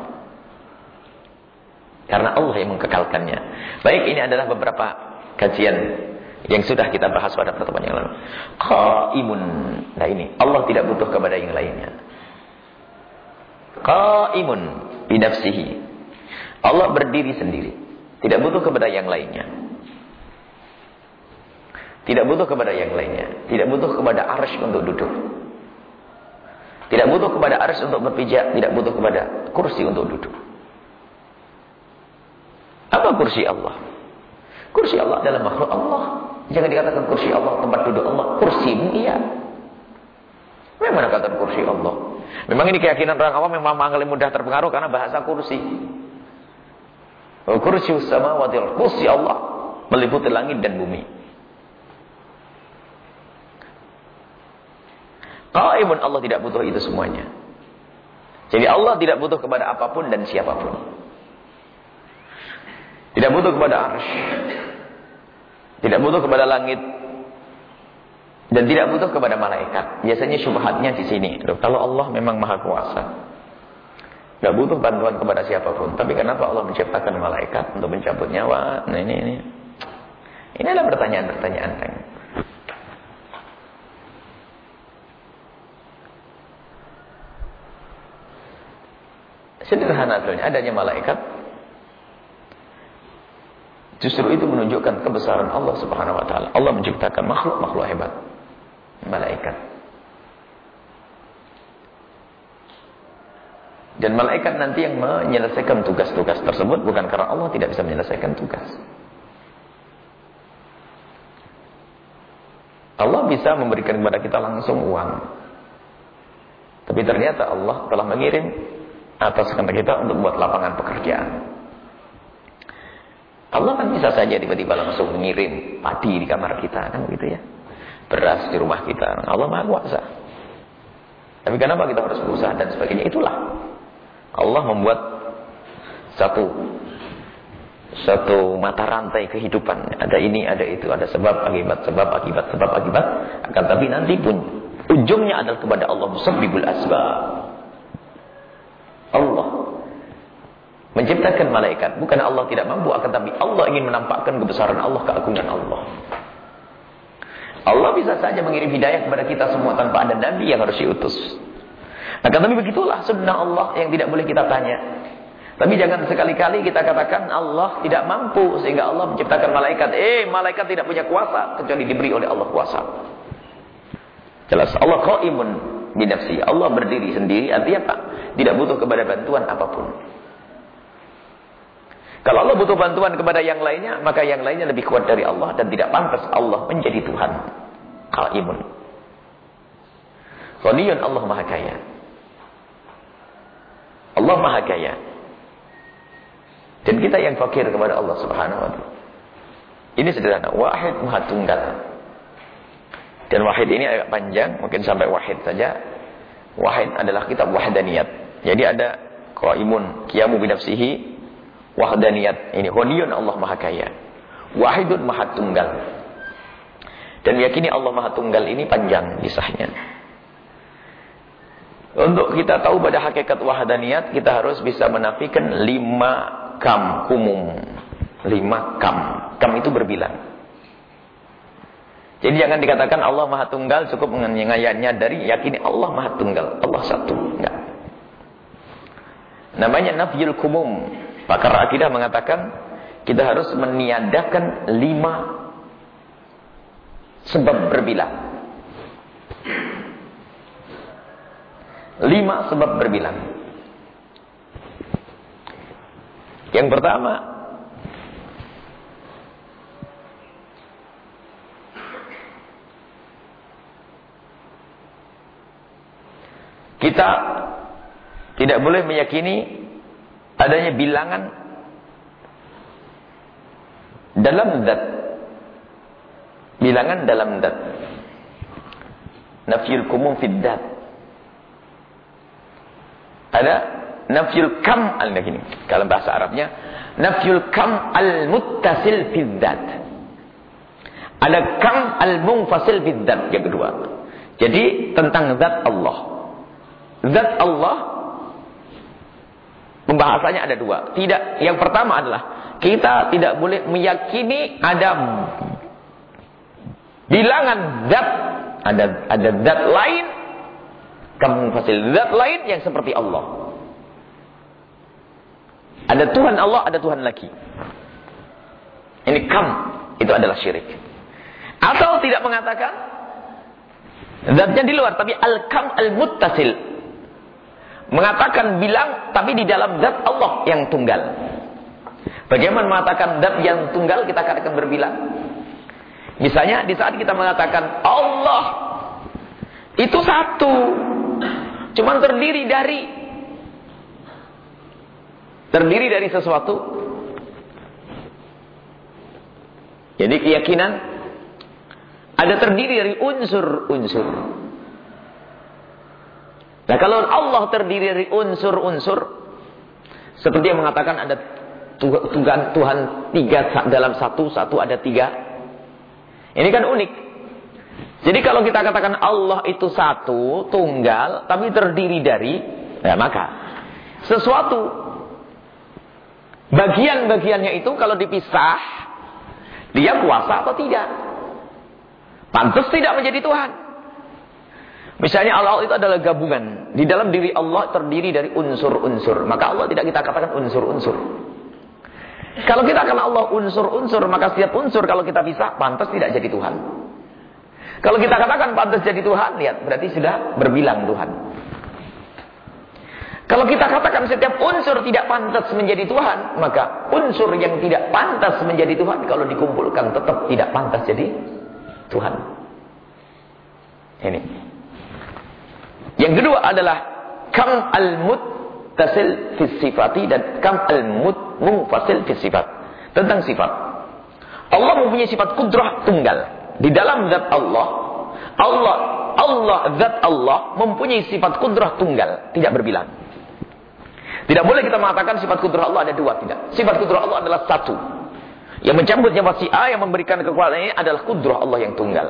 Karena Allah yang mengkekalkannya. Baik, ini adalah beberapa kajian yang sudah kita bahas pada pertemuan yang lalu. Qaimun. Nah ini, Allah tidak butuh kepada yang lainnya. Qaimun binafsihi. Allah berdiri sendiri. Tidak butuh kepada yang lainnya. Tidak butuh kepada yang lainnya. Tidak butuh kepada arsh untuk duduk. Tidak butuh kepada arsh untuk berpijak. Tidak butuh kepada kursi untuk duduk. Apa kursi Allah? Kursi Allah adalah makhluk Allah. Jangan dikatakan kursi Allah tempat duduk Allah. Kursimu iya. Memang katakan kursi Allah. Memang ini keyakinan orang awam memang paling mudah terpengaruh karena bahasa kursi. Kursi sama wadil kursi Allah meliputi langit dan bumi. Qaimun Allah tidak butuh itu semuanya. Jadi Allah tidak butuh kepada apa pun dan siapa pun. Tidak butuh kepada arsh. Tidak butuh kepada langit. Dan tidak butuh kepada malaikat. Biasanya syubhatnya di sini. Kalau Allah memang maha kuasa. Tidak butuh bantuan kepada siapa pun. Tapi kenapa Allah menciptakan malaikat untuk mencabut nyawa? Nah ini, ini. Ini adalah pertanyaan-pertanyaan. Sederhana sebenarnya adanya malaikat. Justru itu menunjukkan kebesaran Allah Subhanahu wa taala. Allah menciptakan makhluk-makhluk hebat. Malaikat. Dan malaikat nanti yang menyelesaikan tugas-tugas tersebut bukan karena Allah tidak bisa menyelesaikan tugas. Allah bisa memberikan kepada kita langsung uang. Tapi ternyata Allah telah mengirim atas kehendak kita untuk membuat lapangan pekerjaan. Allah kan bisa saja tiba-tiba langsung mengirim padi di kamar kita kan begitu ya. Beras di rumah kita. Allah Maha Kuasa. Tapi kenapa kita harus berusaha dan sebagainya? Itulah Allah membuat satu satu mata rantai kehidupan. Ada ini, ada itu, ada sebab akibat, sebab akibat, sebab akibat. Akan tapi nanti pun ujungnya adalah kepada Allah musabbibul asbab. Allah menciptakan malaikat. Bukan Allah tidak mampu, akan tapi Allah ingin menampakkan kebesaran Allah, keagungan Allah. Allah bisa saja mengirim hidayah kepada kita semua tanpa ada nabi yang harus diutus. Akan tapi begitulah sunnah Allah yang tidak boleh kita tanya. Tapi jangan sekali-kali kita katakan Allah tidak mampu sehingga Allah menciptakan malaikat. Eh, malaikat tidak punya kuasa kecuali diberi oleh Allah kuasa. Jelas Allah qaimun binafsi. Allah berdiri sendiri artinya apa? Tidak butuh kepada bantuan apa pun. Kalau Allah butuh bantuan kepada yang lainnya, maka yang lainnya lebih kuat dari Allah dan tidak pantas Allah menjadi Tuhan. Qaimun. Ghaniyun Allah Maha Kaya. Allah Maha Kaya. Dan kita yang fakir kepada Allah Subhanahu wa taala. Ini sederhana, wahid maha tunggal. Dan wahid ini agak panjang, mungkin sampai wahid saja. Wahid adalah kitab wahdaniyat. Jadi ada qaimun qiyamu bi nafsihi wahdaniyat. Ini huniyun Allah Maha Kaya. Wahidun Maha Tunggal. Dan yakini Allah Maha Tunggal ini panjang kisahnya. Untuk kita tahu pada hakikat wahdaniyat, kita harus bisa menafikan lima kam umum. Lima kam. Kam itu berbilang. Jadi jangan dikatakan Allah Maha Tunggal cukup mengayatnya dari yakini Allah Maha Tunggal. Allah satu. Enggak. Namanya nafyul kumum. Pakar akidah mengatakan kita harus meniadakan lima sebab berbilang. Lima sebab berbilang. Yang pertama, kita tidak boleh meyakini adanya bilangan dalam zat. Bilangan dalam zat. Nafyul kumum fid Ada nafyul kam al gini kalau bahasa Arabnya nafyul kam al muttasil fidzat ada kam al munfasil fidzat yang kedua. Jadi tentang zat Allah zat Allah pembahasannya ada dua tidak yang pertama adalah kita tidak boleh meyakini ada bilangan zat ada ada zat lain kamu fasil zat lain yang seperti Allah ada Tuhan Allah, ada Tuhan lagi. Ini kam, itu adalah syirik. Atau tidak mengatakan zatnya di luar, tapi al-kam al-muttasil. Mengatakan bilang, tapi di dalam zat Allah yang tunggal. Bagaimana mengatakan zat yang tunggal, kita akan berbilang. Misalnya di saat kita mengatakan Allah itu satu. Cuman terdiri dari Terdiri dari sesuatu. Jadi keyakinan ada terdiri dari unsur-unsur. Nah kalau Allah terdiri dari unsur-unsur, seperti yang mengatakan ada Tuhan, Tuhan tiga dalam satu, satu ada tiga. Ini kan unik. Jadi kalau kita katakan Allah itu satu, tunggal, tapi terdiri dari, ya maka sesuatu Bagian-bagiannya itu kalau dipisah, dia kuasa atau tidak? Pantas tidak menjadi Tuhan. Misalnya Allah itu adalah gabungan. Di dalam diri Allah terdiri dari unsur-unsur. Maka Allah tidak kita katakan unsur-unsur. Kalau kita katakan Allah unsur-unsur, maka setiap unsur kalau kita pisah, pantas tidak jadi Tuhan. Kalau kita katakan pantas jadi Tuhan, lihat, berarti sudah berbilang Tuhan. Kalau kita katakan setiap unsur tidak pantas menjadi Tuhan, maka unsur yang tidak pantas menjadi Tuhan kalau dikumpulkan tetap tidak pantas jadi Tuhan. Ini. Yang kedua adalah kam al-muttasil fi sifati dan kam al-munfasil fi sifat. Tentang sifat. Allah mempunyai sifat kudrah tunggal. Di dalam zat Allah, Allah Allah zat Allah mempunyai sifat kudrah tunggal, tidak berbilang. Tidak boleh kita mengatakan sifat kudrah Allah ada dua, tidak. Sifat kudrah Allah adalah satu. Yang mencabut nyawa si A yang memberikan kekuatan ini adalah kudrah Allah yang tunggal.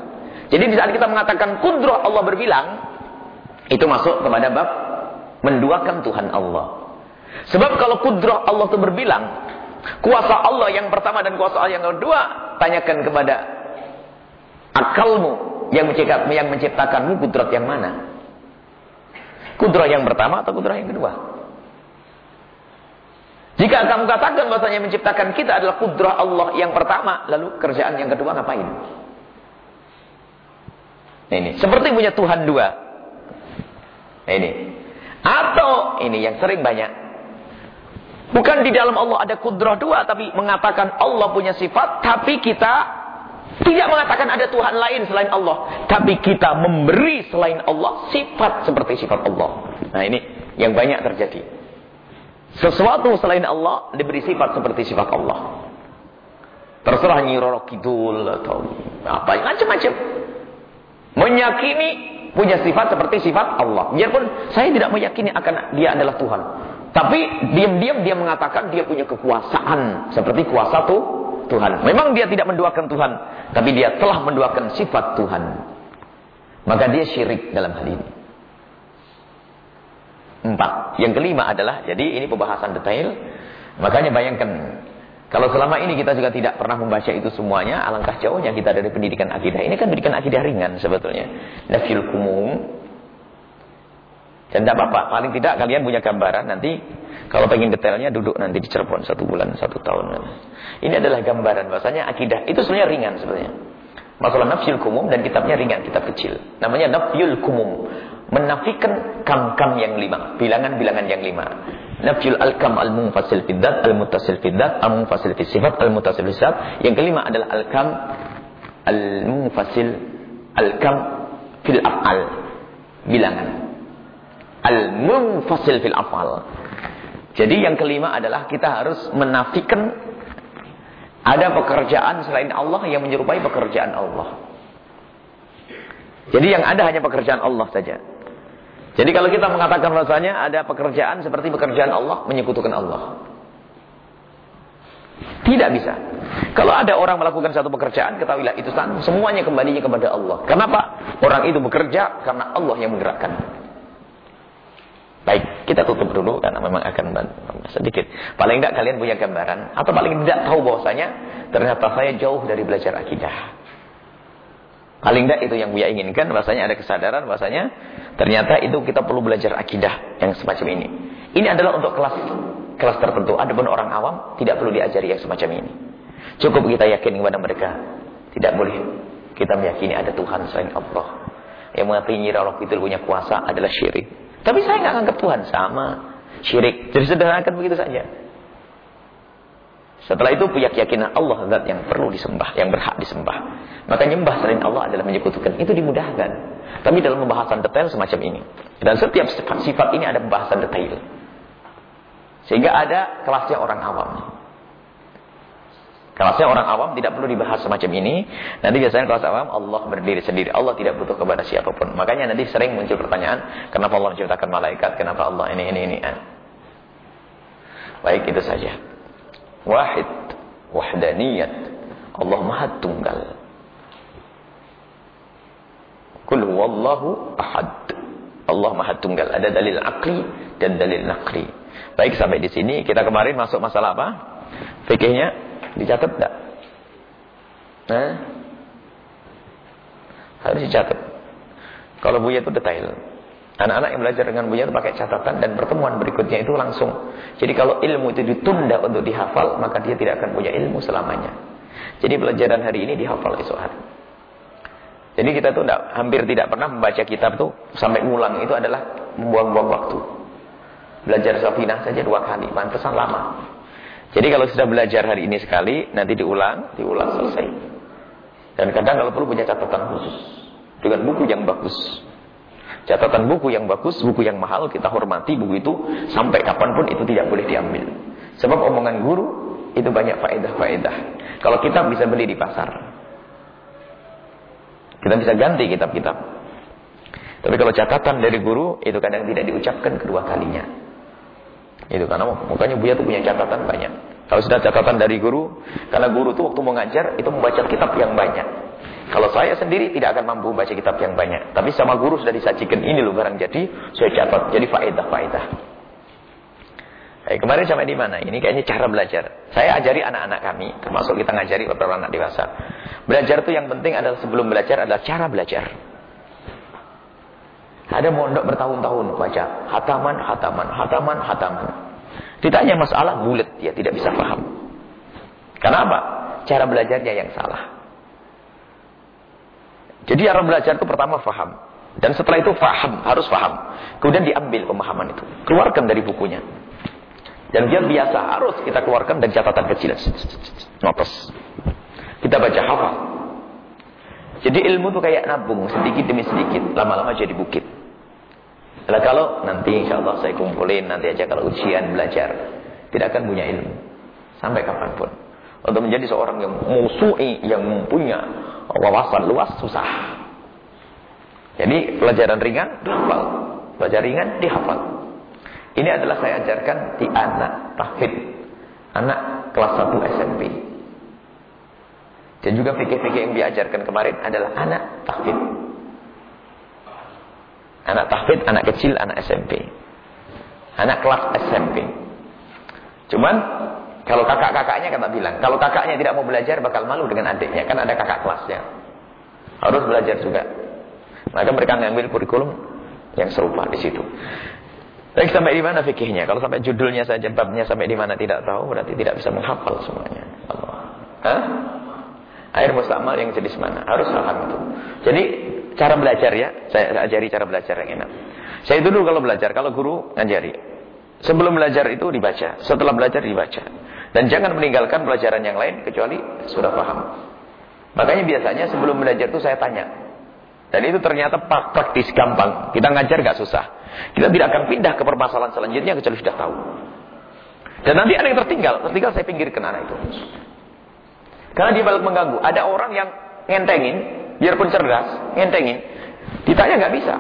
Jadi di saat kita mengatakan kudrah Allah berbilang, itu masuk kepada bab menduakan Tuhan Allah. Sebab kalau kudrah Allah itu berbilang, kuasa Allah yang pertama dan kuasa Allah yang kedua, tanyakan kepada akalmu yang menciptakan yang menciptakanmu kudrat yang mana? Kudrah yang pertama atau kudrah yang kedua? Jika kamu katakan bahasanya menciptakan kita adalah kudrah Allah yang pertama, lalu kerjaan yang kedua ngapain? Ini, seperti punya Tuhan dua. Ini. Atau ini yang sering banyak. Bukan di dalam Allah ada kudrah dua, tapi mengatakan Allah punya sifat, tapi kita tidak mengatakan ada Tuhan lain selain Allah. Tapi kita memberi selain Allah sifat seperti sifat Allah. Nah ini yang banyak terjadi. Sesuatu selain Allah diberi sifat seperti sifat Allah. Terserah Nyi Roro Kidul atau apa macam-macam. Menyakini punya sifat seperti sifat Allah. Biarpun saya tidak meyakini akan dia adalah Tuhan. Tapi diam-diam dia mengatakan dia punya kekuasaan seperti kuasa tuh Tuhan. Memang dia tidak menduakan Tuhan, tapi dia telah menduakan sifat Tuhan. Maka dia syirik dalam hal ini. Empat. Yang kelima adalah, jadi ini pembahasan detail. Makanya bayangkan, kalau selama ini kita juga tidak pernah membaca itu semuanya, alangkah jauhnya kita dari pendidikan akidah. Ini kan pendidikan akidah ringan sebetulnya. Nafil kumum. Dan tidak apa-apa, paling tidak kalian punya gambaran nanti. Kalau pengen detailnya duduk nanti di Cirebon satu bulan, satu tahun. Ini adalah gambaran bahasanya akidah. Itu sebenarnya ringan sebenarnya. Masalah nafsil kumum dan kitabnya ringan, kitab kecil. Namanya nafil kumum menafikan kam-kam yang lima, bilangan-bilangan yang lima. Nafyul al-kam al-munfasil fiddat, al-muttasil fiddat, al-munfasil sifat, al-muttasil fi sifat. Yang kelima adalah al-kam al-munfasil al-kam fil af'al. Bilangan. Al-munfasil fil af'al. Jadi yang kelima adalah kita harus menafikan ada pekerjaan selain Allah yang menyerupai pekerjaan Allah. Jadi yang ada hanya pekerjaan Allah saja. Jadi kalau kita mengatakan rasanya ada pekerjaan seperti pekerjaan Allah, menyekutukan Allah. Tidak bisa. Kalau ada orang melakukan satu pekerjaan, ketahuilah itu semuanya kembalinya kepada Allah. Kenapa? Orang itu bekerja karena Allah yang menggerakkan. Baik, kita tutup dulu karena memang akan sedikit. Paling tidak kalian punya gambaran atau paling tidak tahu bahwasanya ternyata saya jauh dari belajar akidah. Paling tidak itu yang Buya inginkan, bahasanya ada kesadaran, bahasanya ternyata itu kita perlu belajar akidah yang semacam ini. Ini adalah untuk kelas kelas tertentu. Ada pun orang awam tidak perlu diajari yang semacam ini. Cukup kita yakin kepada mereka. Tidak boleh kita meyakini ada Tuhan selain Allah. Yang mengakini Allah itu punya kuasa adalah syirik. Tapi saya nggak anggap Tuhan sama. Syirik. Jadi sederhanakan begitu saja. Setelah itu punya keyakinan Allah zat yang perlu disembah, yang berhak disembah. Maka nyembah selain Allah adalah menyekutukan. Itu dimudahkan. Tapi dalam pembahasan detail semacam ini. Dan setiap sifat, ini ada pembahasan detail. Sehingga ada kelasnya orang awam. Kelasnya orang awam tidak perlu dibahas semacam ini. Nanti biasanya kelas awam Allah berdiri sendiri. Allah tidak butuh kepada siapa pun. Makanya nanti sering muncul pertanyaan, kenapa Allah menciptakan malaikat? Kenapa Allah ini ini ini? Baik itu saja wahid wahdaniyat. Allah maha tunggal. Kul huwallahu ahad. Allah maha tunggal. Ada dalil akli dan dalil nakri baik sampai di sini. Kita kemarin masuk masalah apa? Fikihnya. Dicatat enggak? Nah harus dicatat. Kalau buya itu detail Anak-anak yang belajar dengan Buya itu pakai catatan dan pertemuan berikutnya itu langsung. Jadi kalau ilmu itu ditunda untuk dihafal, maka dia tidak akan punya ilmu selamanya. Jadi pelajaran hari ini dihafal esok hari. Jadi kita tuh enggak, hampir tidak pernah membaca kitab tuh sampai ngulang itu adalah membuang-buang waktu. Belajar Safinah saja dua kali, pantesan lama. Jadi kalau sudah belajar hari ini sekali, nanti diulang, diulang selesai. Dan kadang kalau perlu punya catatan khusus dengan buku yang bagus. Catatan buku yang bagus, buku yang mahal, kita hormati buku itu sampai kapan pun itu tidak boleh diambil. Sebab omongan guru itu banyak faedah-faedah. Kalau kita bisa beli di pasar. Kita bisa ganti kitab-kitab. Tapi kalau catatan dari guru itu kadang tidak diucapkan kedua kalinya. Itu karena makanya Buya tuh punya catatan banyak. Kalau sudah catatan dari guru, karena guru tuh waktu mengajar itu membaca kitab yang banyak. Kalau saya sendiri tidak akan mampu baca kitab yang banyak. Tapi sama guru sudah disajikan ini loh barang jadi, saya catat jadi faedah-faedah. Eh, kemarin sampai di mana? Ini kayaknya cara belajar. Saya ajari anak-anak kami, termasuk kita ngajari beberapa anak dewasa. Belajar itu yang penting adalah sebelum belajar adalah cara belajar. Ada mondok bertahun-tahun baca hataman, hataman, hataman, hataman. Ditanya masalah bulat, dia tidak bisa paham. Kenapa? Cara belajarnya yang salah. Jadi cara belajar itu pertama faham. Dan setelah itu faham, harus faham. Kemudian diambil pemahaman itu. Keluarkan dari bukunya. Dan dia biasa harus kita keluarkan dari catatan kecil. Notes. Kita baca hafal. Jadi ilmu itu kayak nabung, sedikit demi sedikit, lama-lama jadi bukit. Nah, kalau nanti insya Allah saya kumpulin nanti aja kalau ujian belajar, tidak akan punya ilmu sampai kapan pun. Untuk menjadi seorang yang musuhi, yang punya wawasan luas susah. Jadi pelajaran ringan dihafal, pelajaran ringan dihafal. Ini adalah saya ajarkan di anak tahfid, anak kelas 1 SMP. Dan juga fikih-fikih yang diajarkan kemarin adalah anak tahfid. Anak tahfid, anak kecil, anak SMP. Anak kelas SMP. Cuman kalau kakak-kakaknya kata bilang, kalau kakaknya tidak mau belajar bakal malu dengan adiknya, kan ada kakak kelasnya. Harus belajar juga. Maka mereka ngambil kurikulum yang serupa di situ. Tapi sampai di mana fikihnya? Kalau sampai judulnya saja babnya sampai di mana tidak tahu, berarti tidak bisa menghafal semuanya. Allah. Hah? Air mustamal yang jenis mana? Harus paham itu. Jadi cara belajar ya, saya ajari cara belajar yang enak. Saya dulu kalau belajar, kalau guru ngajari. Sebelum belajar itu dibaca, setelah belajar dibaca. Dan jangan meninggalkan pelajaran yang lain kecuali sudah paham. Makanya biasanya sebelum belajar itu saya tanya. Dan itu ternyata praktis gampang. Kita ngajar gak susah. Kita tidak akan pindah ke permasalahan selanjutnya kecuali sudah tahu. Dan nanti ada yang tertinggal. Tertinggal saya pinggirkan anak itu. Karena dia balik mengganggu. Ada orang yang ngentengin, biarpun cerdas, ngentengin. Ditanya nggak bisa.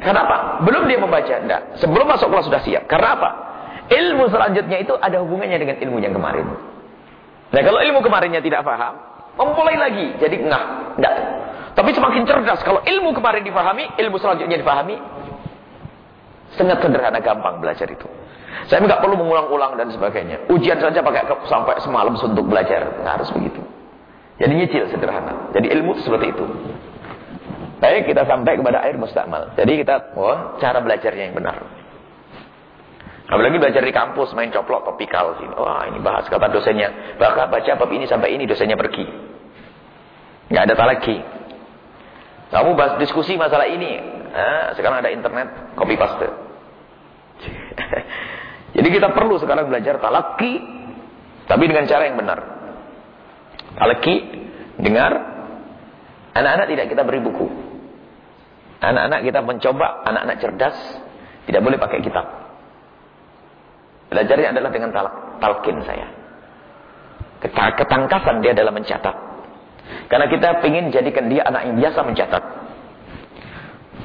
Kenapa? Belum dia membaca. Enggak. Sebelum masuk kelas sudah siap. Karena apa? Ilmu selanjutnya itu ada hubungannya dengan ilmu yang kemarin. Nah kalau ilmu kemarinnya tidak paham, memulai lagi. Jadi enggak. Enggak. Tapi semakin cerdas. Kalau ilmu kemarin difahami, ilmu selanjutnya difahami. Sangat sederhana, gampang belajar itu. Saya enggak perlu mengulang-ulang dan sebagainya. Ujian saja pakai sampai semalam suntuk belajar. Enggak harus begitu. Jadi nyicil sederhana. Jadi ilmu seperti itu. Baik, kita sampai kepada air mustakmal. Jadi kita, oh, cara belajarnya yang benar. Apalagi belajar di kampus, main coplok topikal sini. Wah, ini bahas kata dosennya. Bahkan baca bab ini sampai ini dosennya pergi. Nggak ada talaki. Kamu bahas diskusi masalah ini. Nah, sekarang ada internet, copy paste. Jadi kita perlu sekarang belajar talaki, tapi dengan cara yang benar. Talaki, dengar, anak-anak tidak kita beri buku. Anak-anak kita mencoba, anak-anak cerdas, tidak boleh pakai kitab. Belajarnya adalah dengan talak, talkin saya. Ketangkasan dia dalam mencatat. Karena kita ingin jadikan dia anak yang biasa mencatat.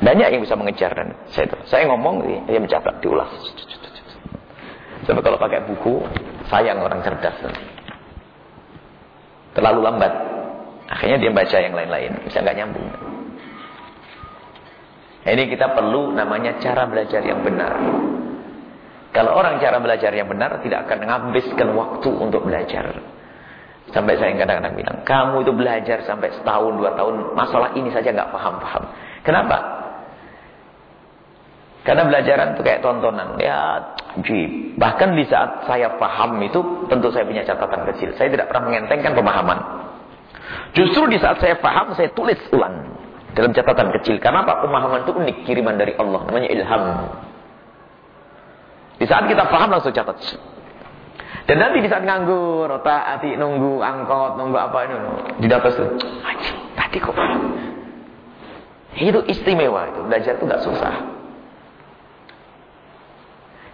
Banyak yang bisa mengejar dan saya itu. Saya ngomong dia mencatat, diulas. Sebab kalau pakai buku, sayang orang cerdas nanti. Terlalu lambat. Akhirnya dia baca yang lain-lain, bisa nggak nyambung. Ini kita perlu namanya cara belajar yang benar. Kalau orang cara belajar yang benar tidak akan menghabiskan waktu untuk belajar. Sampai saya kadang-kadang bilang, kamu itu belajar sampai setahun, dua tahun, masalah ini saja nggak paham-paham. Kenapa? Karena belajaran itu kayak tontonan. Ya, ajib. Bahkan di saat saya paham itu, tentu saya punya catatan kecil. Saya tidak pernah mengentengkan pemahaman. Justru di saat saya paham, saya tulis ulang. Dalam catatan kecil. Karena apa? Pemahaman itu unik, kiriman dari Allah. Namanya ilham. Di saat kita paham langsung catat. Dan nanti di saat nganggur, otak, hati nunggu angkot, nunggu apa ini, di data itu, tadi kok. Itu istimewa itu, belajar itu gak susah.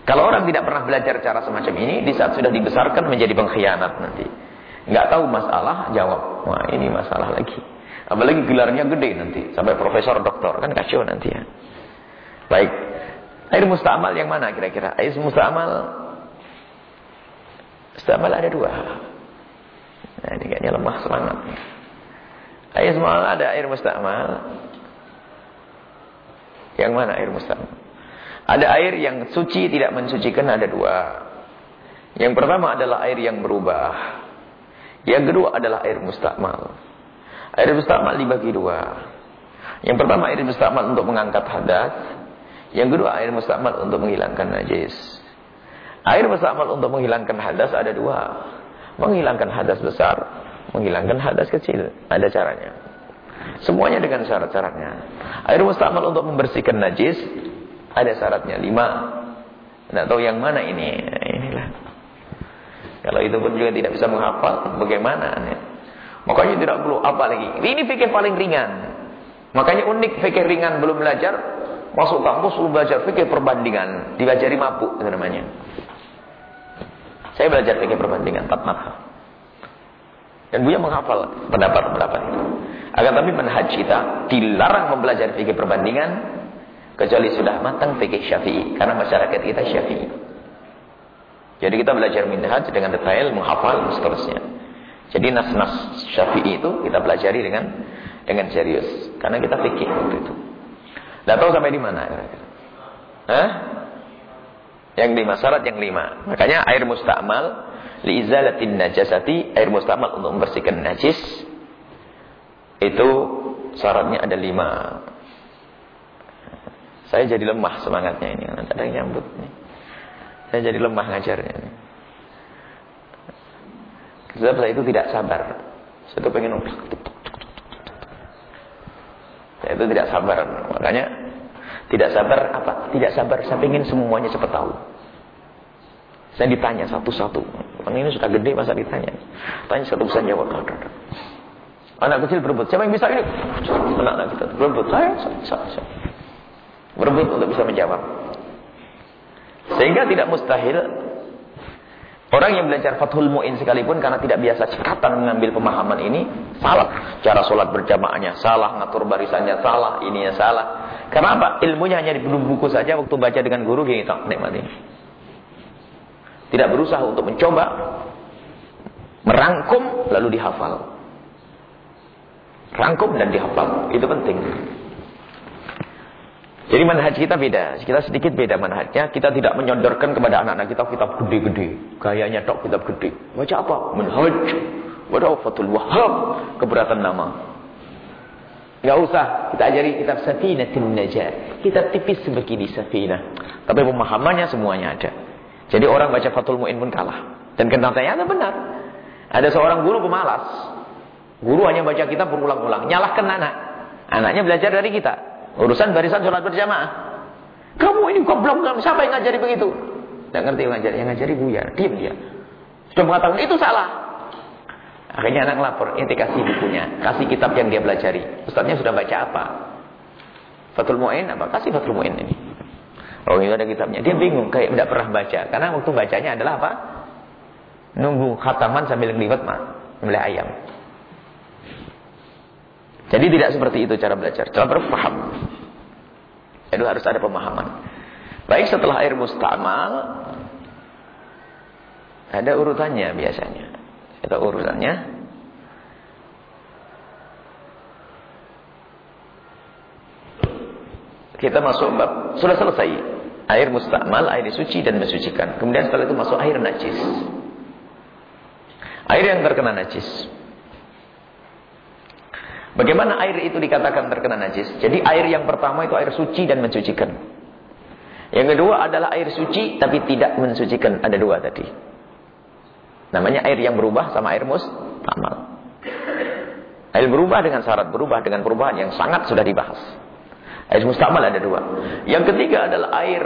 Kalau orang tidak pernah belajar cara semacam ini, di saat sudah dibesarkan menjadi pengkhianat nanti. Nggak tahu masalah, jawab. Wah ini masalah lagi. Apalagi gelarnya gede nanti, sampai profesor doktor, kan kacau nanti ya. Baik, Air mustamal yang mana kira-kira? Air mustamal Mustamal ada dua. Nah, ini kayaknya lemah semangat. Air mustamal ada air mustamal. Yang mana air mustamal? Ada air yang suci tidak mensucikan ada dua. Yang pertama adalah air yang berubah. Yang kedua adalah air mustakmal. Air mustakmal dibagi dua. Yang pertama air mustakmal untuk mengangkat hadas. Yang kedua air mustakmal untuk menghilangkan najis. Air mustakmal untuk menghilangkan hadas ada dua. Menghilangkan hadas besar, menghilangkan hadas kecil. Ada caranya. Semuanya dengan syarat-syaratnya. Air mustakmal untuk membersihkan najis ada syaratnya lima. Tidak tahu yang mana ini. Inilah. Kalau itu pun juga tidak bisa menghafal, bagaimana? Makanya tidak perlu apa lagi. Ini fikih paling ringan. Makanya unik fikih ringan belum belajar, masuk kampus belum belajar fikih perbandingan, dibajari mabuk itu namanya. Saya belajar fikih perbandingan empat madhab. Dan Buya menghafal pendapat-pendapat itu. Agar tapi manhaj kita dilarang mempelajari fikih perbandingan kecuali sudah matang fikih Syafi'i karena masyarakat kita Syafi'i. Jadi kita belajar minhaj dengan detail, menghafal dan seterusnya. Jadi nas-nas Syafi'i itu kita pelajari dengan dengan serius karena kita fikih waktu itu. Tidak tahu sampai di mana Hah? Yang lima syarat yang lima. Makanya air mustakmal liizalatin najasati air mustakmal untuk membersihkan najis itu syaratnya ada lima. Saya jadi lemah semangatnya ini. Ada yang nyambut nih. Saya jadi lemah ngajarnya. Sebab saya itu tidak sabar. Saya itu pengen Saya itu tidak sabar. Makanya tidak sabar apa? Tidak sabar. Saya ingin semuanya cepat tahu. Saya ditanya satu-satu. Orang ini sudah gede masa ditanya. Tanya satu bisa jawab. Anak kecil berebut. Siapa yang bisa ini? Anak-anak kita berebut. Saya, saya, saya. Berebut untuk bisa menjawab. Sehingga tidak mustahil orang yang belajar Fathul Mu'in sekalipun karena tidak biasa cekatan mengambil pemahaman ini salah. Cara sholat berjamaahnya salah, ngatur barisannya salah, ininya salah. Kenapa? Ilmunya hanya di buku saja waktu baca dengan guru tak nikmati. Tidak berusaha untuk mencoba merangkum lalu dihafal. Rangkum dan dihafal. Itu penting. Jadi manhaj kita beda. Kita sedikit beda manhajnya. Kita tidak menyodorkan kepada anak-anak kita kitab gede-gede. Gayanya tok kitab gede. Baca apa? Manhaj. Baca Fatul Wahab. Keberatan nama. Gak usah. Kita ajari kitab Safinatin Najah. Kitab tipis sebegini Safinah. Tapi pemahamannya semuanya ada. Jadi orang baca Fatul Mu'in pun kalah. Dan kenyataan benar. Ada seorang guru pemalas. Guru hanya baca kitab berulang-ulang. Nyalahkan anak. Anaknya belajar dari kita. Urusan barisan sholat berjamaah. Kamu ini belum siapa yang ngajari begitu? Tidak ngerti yang ngajari, yang ngajari Buya. Diam dia. Sudah mengatakan itu salah. Akhirnya anak lapor, inti kasih bukunya, kasih kitab yang dia pelajari. Ustaznya sudah baca apa? Fatul Mu'in apa? Kasih Fatul Mu'in ini. Oh ini ada kitabnya. Dia bingung, kayak tidak pernah baca. Karena waktu bacanya adalah apa? Nunggu khataman sambil ngeliwat mah, mulai ayam. Jadi tidak seperti itu cara belajar. Cara berpaham. Itu harus ada pemahaman. Baik setelah air mustamal. Ada urutannya biasanya. Ada urutannya. Kita masuk bab. Sudah selesai. Air mustamal, air suci dan mensucikan. Kemudian setelah itu masuk air najis. Air yang terkena najis. Bagaimana air itu dikatakan terkena najis? Jadi air yang pertama itu air suci dan mensucikan. Yang kedua adalah air suci tapi tidak mensucikan. Ada dua tadi. Namanya air yang berubah sama air mustamal. Air berubah dengan syarat berubah dengan perubahan yang sangat sudah dibahas. Air mustamal ada dua. Yang ketiga adalah air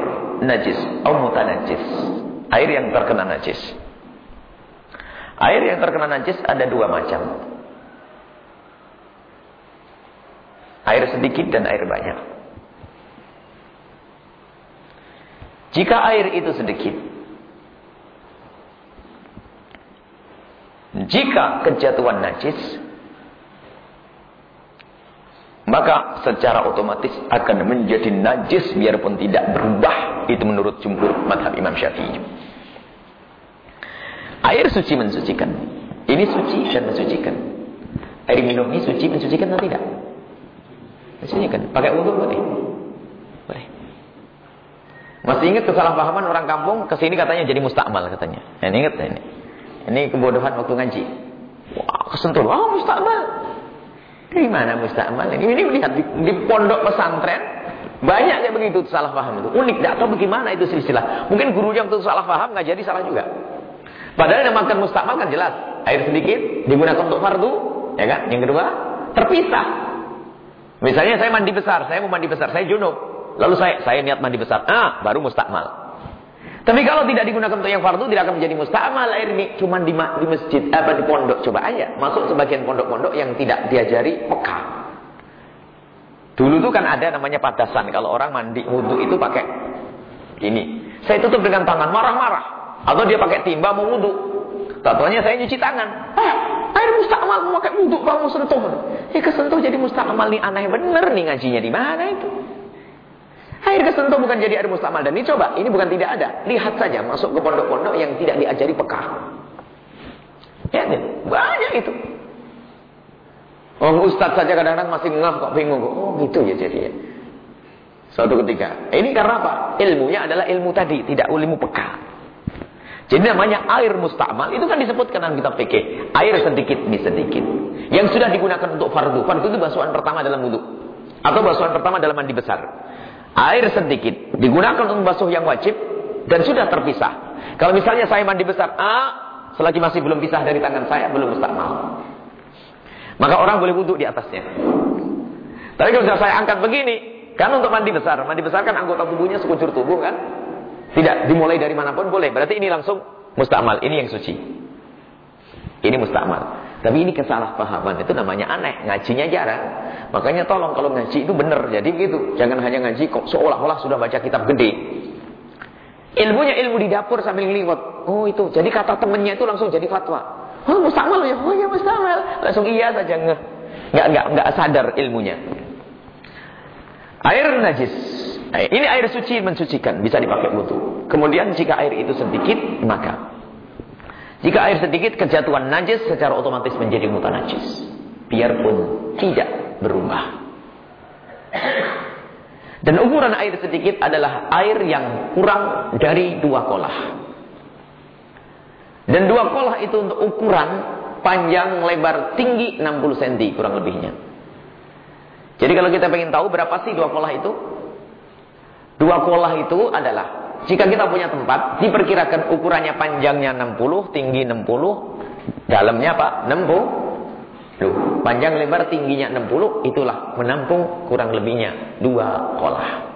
najis atau mutanajis. Air yang terkena najis. Air yang terkena najis ada dua macam. Air sedikit dan air banyak. Jika air itu sedikit, jika kejatuhan najis, maka secara otomatis akan menjadi najis biarpun tidak berubah. Itu menurut jumhur madhab Imam Syafi'i. Air suci mensucikan. Ini suci dan mensucikan. Air minum ini suci mensucikan atau tidak? Mensucikan. Pakai wudhu boleh. Boleh. Masih ingat kesalahpahaman orang kampung ke sini katanya jadi mustakmal katanya. Ini ingat ini. Ini kebodohan waktu ngaji. Wah, kesentuh. Wah, mustakmal. Dari mana mustakmal? Ini, ini lihat di, di pondok pesantren banyak kayak begitu salah paham itu. Unik, tidak tahu bagaimana itu silsilah. Mungkin gurunya waktu salah paham nggak jadi salah juga. Padahal yang makan mustakmal kan jelas. Air sedikit digunakan untuk fardu, ya kan? Yang kedua, terpisah. Misalnya saya mandi besar, saya mau mandi besar, saya junub. Lalu saya saya niat mandi besar. Ah, baru mustakmal. Tapi kalau tidak digunakan untuk yang fardu tidak akan menjadi mustakmal air ini cuma di, di masjid apa di pondok coba aja masuk sebagian pondok-pondok yang tidak diajari Mekah. Dulu tuh kan ada namanya padasan kalau orang mandi wudhu itu pakai ini. Saya tutup dengan tangan marah-marah atau dia pakai timba mau wudhu. Tatuannya saya nyuci tangan. Ah, air mustakmal pakai wudhu kamu sentuh. Eh kesentuh jadi mustakmal nih aneh bener nih ngajinya di mana itu? Air kesentuh bukan jadi air mustamal. Dan ini coba, ini bukan tidak ada. Lihat saja masuk ke pondok-pondok yang tidak diajari pekah. Ya, banyak itu. Oh, ustadz saja kadang-kadang masih ngap kok bingung. Oh, gitu ya jadinya. Suatu ketika. Ini karena apa? Ilmunya adalah ilmu tadi, tidak ilmu pekah. Jadi namanya air mustamal itu kan disebutkan dalam kitab fikih. Air sedikit demi sedikit. Yang sudah digunakan untuk fardu. Fardu itu basuhan pertama dalam wudhu. Atau basuhan pertama dalam mandi besar air sedikit digunakan untuk basuh yang wajib dan sudah terpisah. Kalau misalnya saya mandi besar, ah, selagi masih belum pisah dari tangan saya belum mau. Maka orang boleh wudhu di atasnya. Tapi kalau saya angkat begini, kan untuk mandi besar, mandi besar kan anggota tubuhnya sekujur tubuh kan? Tidak dimulai dari mana pun boleh. Berarti ini langsung mustamal, ini yang suci. Ini mustamal. Tapi ini kesalahpahaman, itu namanya aneh, ngajinya jarang. Makanya tolong kalau ngaji itu benar, jadi begitu. Jangan hanya ngaji kok seolah-olah sudah baca kitab gede. Ilmunya ilmu di dapur sambil ngeliwat. Oh itu, jadi kata temennya itu langsung jadi fatwa. Oh mustamal ya, oh ya mustamal. Langsung iya saja, nggak, nggak, nggak, sadar ilmunya. Air najis. Ini air suci mensucikan, bisa dipakai wudhu. Kemudian jika air itu sedikit, maka jika air sedikit kejatuhan najis secara otomatis menjadi mutanajis. Biarpun tidak berubah. Dan ukuran air sedikit adalah air yang kurang dari dua kolah. Dan dua kolah itu untuk ukuran panjang, lebar, tinggi 60 cm kurang lebihnya. Jadi kalau kita ingin tahu berapa sih dua kolah itu? Dua kolah itu adalah jika kita punya tempat, diperkirakan ukurannya panjangnya 60, tinggi 60, dalamnya apa? 60. Panjang lebar tingginya 60, itulah menampung kurang lebihnya dua kolah.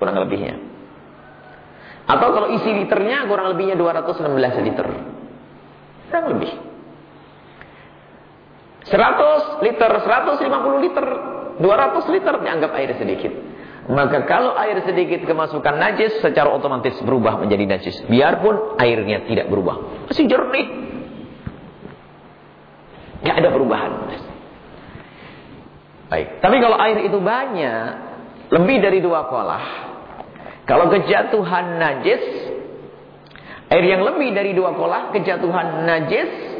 Kurang lebihnya. Atau kalau isi liternya kurang lebihnya 216 liter. Kurang lebih. 100 liter, 150 liter 200 liter dianggap air sedikit. Maka kalau air sedikit kemasukan najis secara otomatis berubah menjadi najis. Biarpun airnya tidak berubah. Masih jernih. Tidak ada perubahan. Baik. Tapi kalau air itu banyak. Lebih dari dua kolah. Kalau kejatuhan najis. Air yang lebih dari dua kolah. Kejatuhan najis.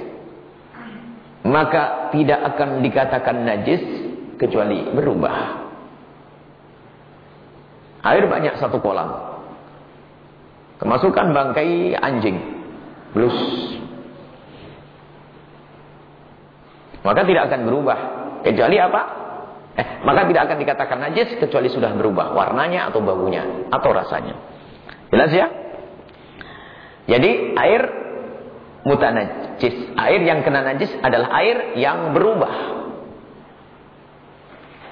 Maka tidak akan dikatakan najis kecuali berubah. Air banyak satu kolam. Kemasukan bangkai anjing. Blus. Maka tidak akan berubah. Kecuali apa? Eh, maka tidak akan dikatakan najis kecuali sudah berubah warnanya atau baunya atau rasanya. Jelas ya? Jadi air mutanajis, air yang kena najis adalah air yang berubah.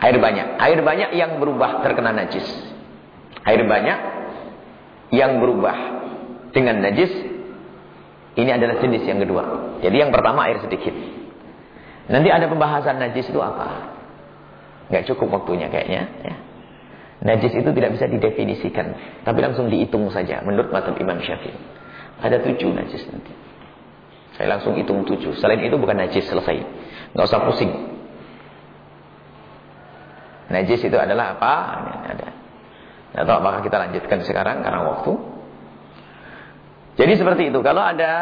Air banyak. Air banyak yang berubah terkena najis. Air banyak yang berubah dengan najis. Ini adalah jenis yang kedua. Jadi yang pertama air sedikit. Nanti ada pembahasan najis itu apa? Gak cukup waktunya kayaknya. Ya. Najis itu tidak bisa didefinisikan. Tapi langsung dihitung saja. Menurut mata Imam Syafi'i. Ada tujuh najis nanti. Saya langsung hitung tujuh. Selain itu bukan najis selesai. Gak usah pusing. Najis itu adalah apa? Ada. Atau apakah kita lanjutkan sekarang karena waktu? Jadi seperti itu. Kalau ada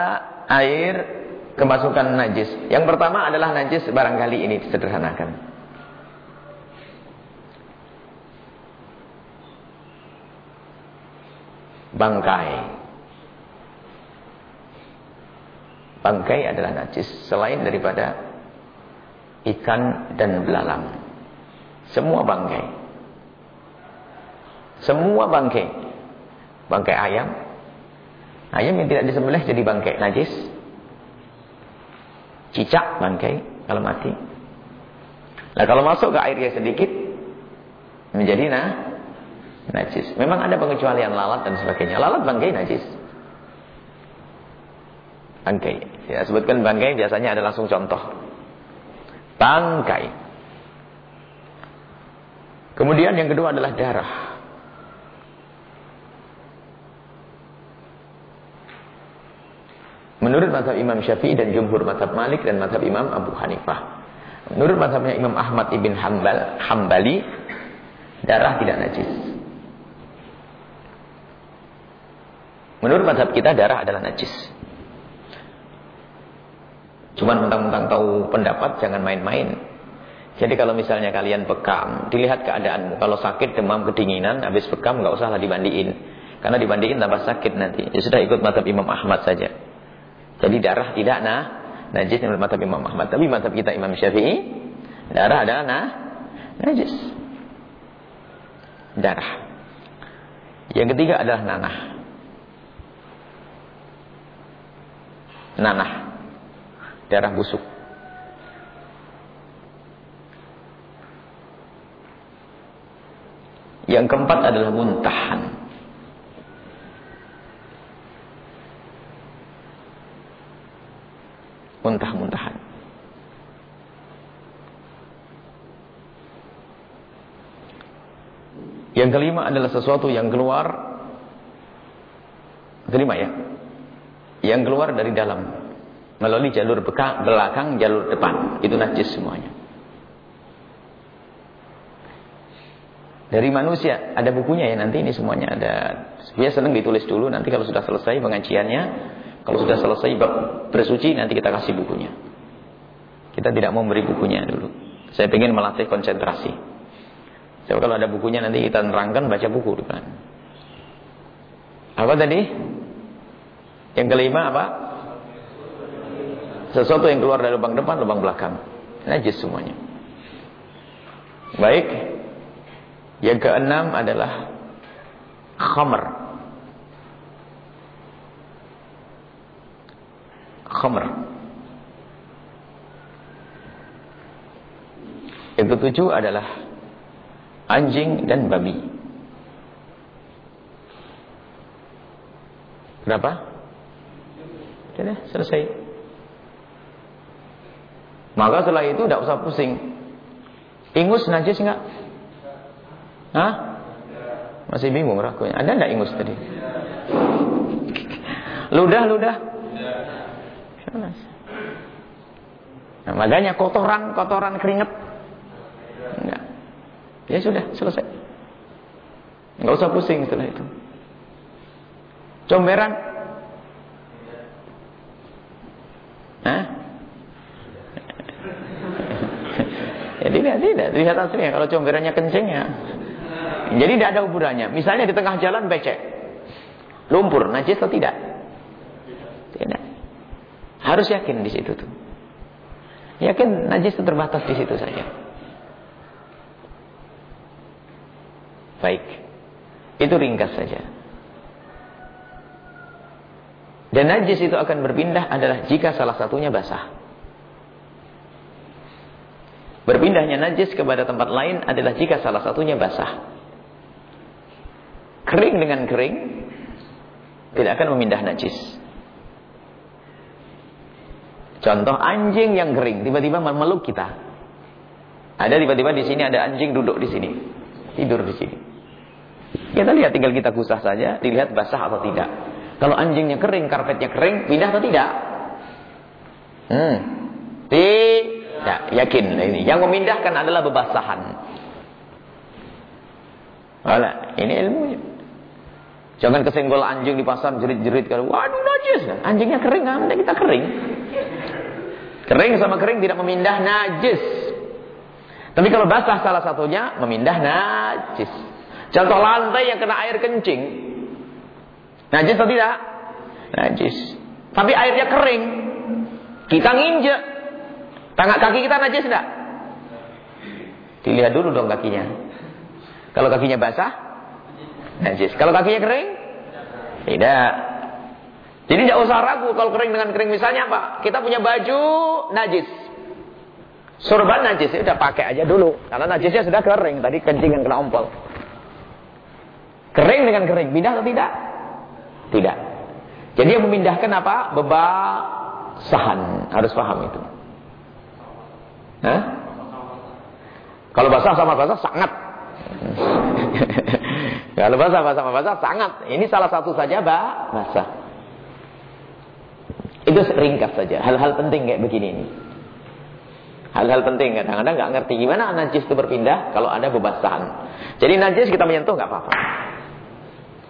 air kemasukan najis. Yang pertama adalah najis barangkali ini disederhanakan. Bangkai. Bangkai adalah najis selain daripada ikan dan belalang. Semua bangkai. Semua bangkai. Bangkai ayam. Ayam yang tidak disembelih jadi bangkai najis. Cicak bangkai kalau mati. Nah kalau masuk ke airnya sedikit menjadi nah najis. Memang ada pengecualian lalat dan sebagainya. Lalat bangkai najis. Bangkai. Ya, sebutkan bangkai biasanya ada langsung contoh. Bangkai. Kemudian yang kedua adalah darah. Menurut mazhab Imam Syafi'i dan jumhur mazhab Malik dan mazhab Imam Abu Hanifah. Menurut mazhabnya Imam Ahmad ibn Hambal, Hambali, darah tidak najis. Menurut mazhab kita darah adalah najis. Cuman mentang-mentang tahu pendapat jangan main-main. Jadi kalau misalnya kalian bekam, dilihat keadaanmu. Kalau sakit, demam, kedinginan, habis bekam nggak usahlah dimandiin. Karena dimandiin tambah sakit nanti. Ya sudah ikut mazhab Imam Ahmad saja. Jadi darah tidak nah najis menurut mazhab Imam Ahmad. Tapi mazhab kita Imam Syafi'i darah adalah nah najis. Darah. Yang ketiga adalah nanah. Nanah. Darah busuk. Yang keempat adalah muntahan. muntah-muntahan. Yang kelima adalah sesuatu yang keluar Kelima ya Yang keluar dari dalam Melalui jalur belakang, jalur depan Itu najis semuanya Dari manusia Ada bukunya ya nanti ini semuanya ada Biasa senang ditulis dulu Nanti kalau sudah selesai pengajiannya kalau sudah selesai bersuci nanti kita kasih bukunya. Kita tidak mau beri bukunya dulu. Saya ingin melatih konsentrasi. Jadi kalau ada bukunya nanti kita nerangkan baca buku depan. Apa tadi? Yang kelima apa? Sesuatu yang keluar dari lubang depan, lubang belakang. Najis semuanya. Baik. Yang keenam adalah khamr. khamr. Yang ketujuh adalah anjing dan babi. Kenapa? Sudah selesai. Maka setelah itu tidak usah pusing. Ingus najis enggak? Hah? Masih bingung rakunya. Ada enggak ingus tadi? Ludah-ludah Nah, makanya kotoran, kotoran keringet. Enggak. Ya sudah, selesai. Enggak usah pusing setelah itu. Comberan. Hah? ya tidak. Lihat aslinya. Kalau comberannya kencing ya. Jadi tidak ada ukurannya. Misalnya di tengah jalan becek. Lumpur, najis atau tidak? Tidak. Harus yakin di situ tuh. Yakin najis itu terbatas di situ saja. Baik. Itu ringkas saja. Dan najis itu akan berpindah adalah jika salah satunya basah. Berpindahnya najis kepada tempat lain adalah jika salah satunya basah. Kering dengan kering tidak akan memindah najis. Contoh anjing yang kering tiba-tiba memeluk kita. Ada tiba-tiba di sini ada anjing duduk di sini. Tidur di sini. Kita lihat tinggal kita gusah saja, dilihat basah atau tidak. Kalau anjingnya kering, karpetnya kering, pindah atau tidak? Hmm. Tidak, yakin ini. Yang memindahkan adalah bebasahan. Wala, ini ilmunya. Jangan kesenggol anjing di pasar jerit-jerit kalau waduh najis. Anjingnya kering, anda kita kering. Kering sama kering tidak memindah najis. Tapi kalau basah salah satunya memindah najis. Contoh lantai yang kena air kencing. Najis atau tidak? Najis. Tapi airnya kering. Kita nginjek. Tangan kaki kita najis tidak? Dilihat dulu dong kakinya. Kalau kakinya basah, najis. Kalau kakinya kering? Tidak. Jadi tidak usah ragu kalau kering dengan kering. Misalnya apa? Kita punya baju najis. Sorban najis, ya udah pakai aja dulu. Karena najisnya sudah kering. Tadi kencing yang kena ompol. Kering dengan kering. Pindah atau tidak? Tidak. Jadi yang memindahkan apa? Bebasahan. Harus paham itu. Hah? Kalau basah sama basah sangat. Kalau basah sama basah sangat. Ini salah satu saja bah, basah. Itu ringkas saja. Hal-hal penting kayak begini ini. Hal-hal penting kadang-kadang nggak ngerti gimana najis itu berpindah kalau ada bebasahan. Jadi najis kita menyentuh nggak apa-apa.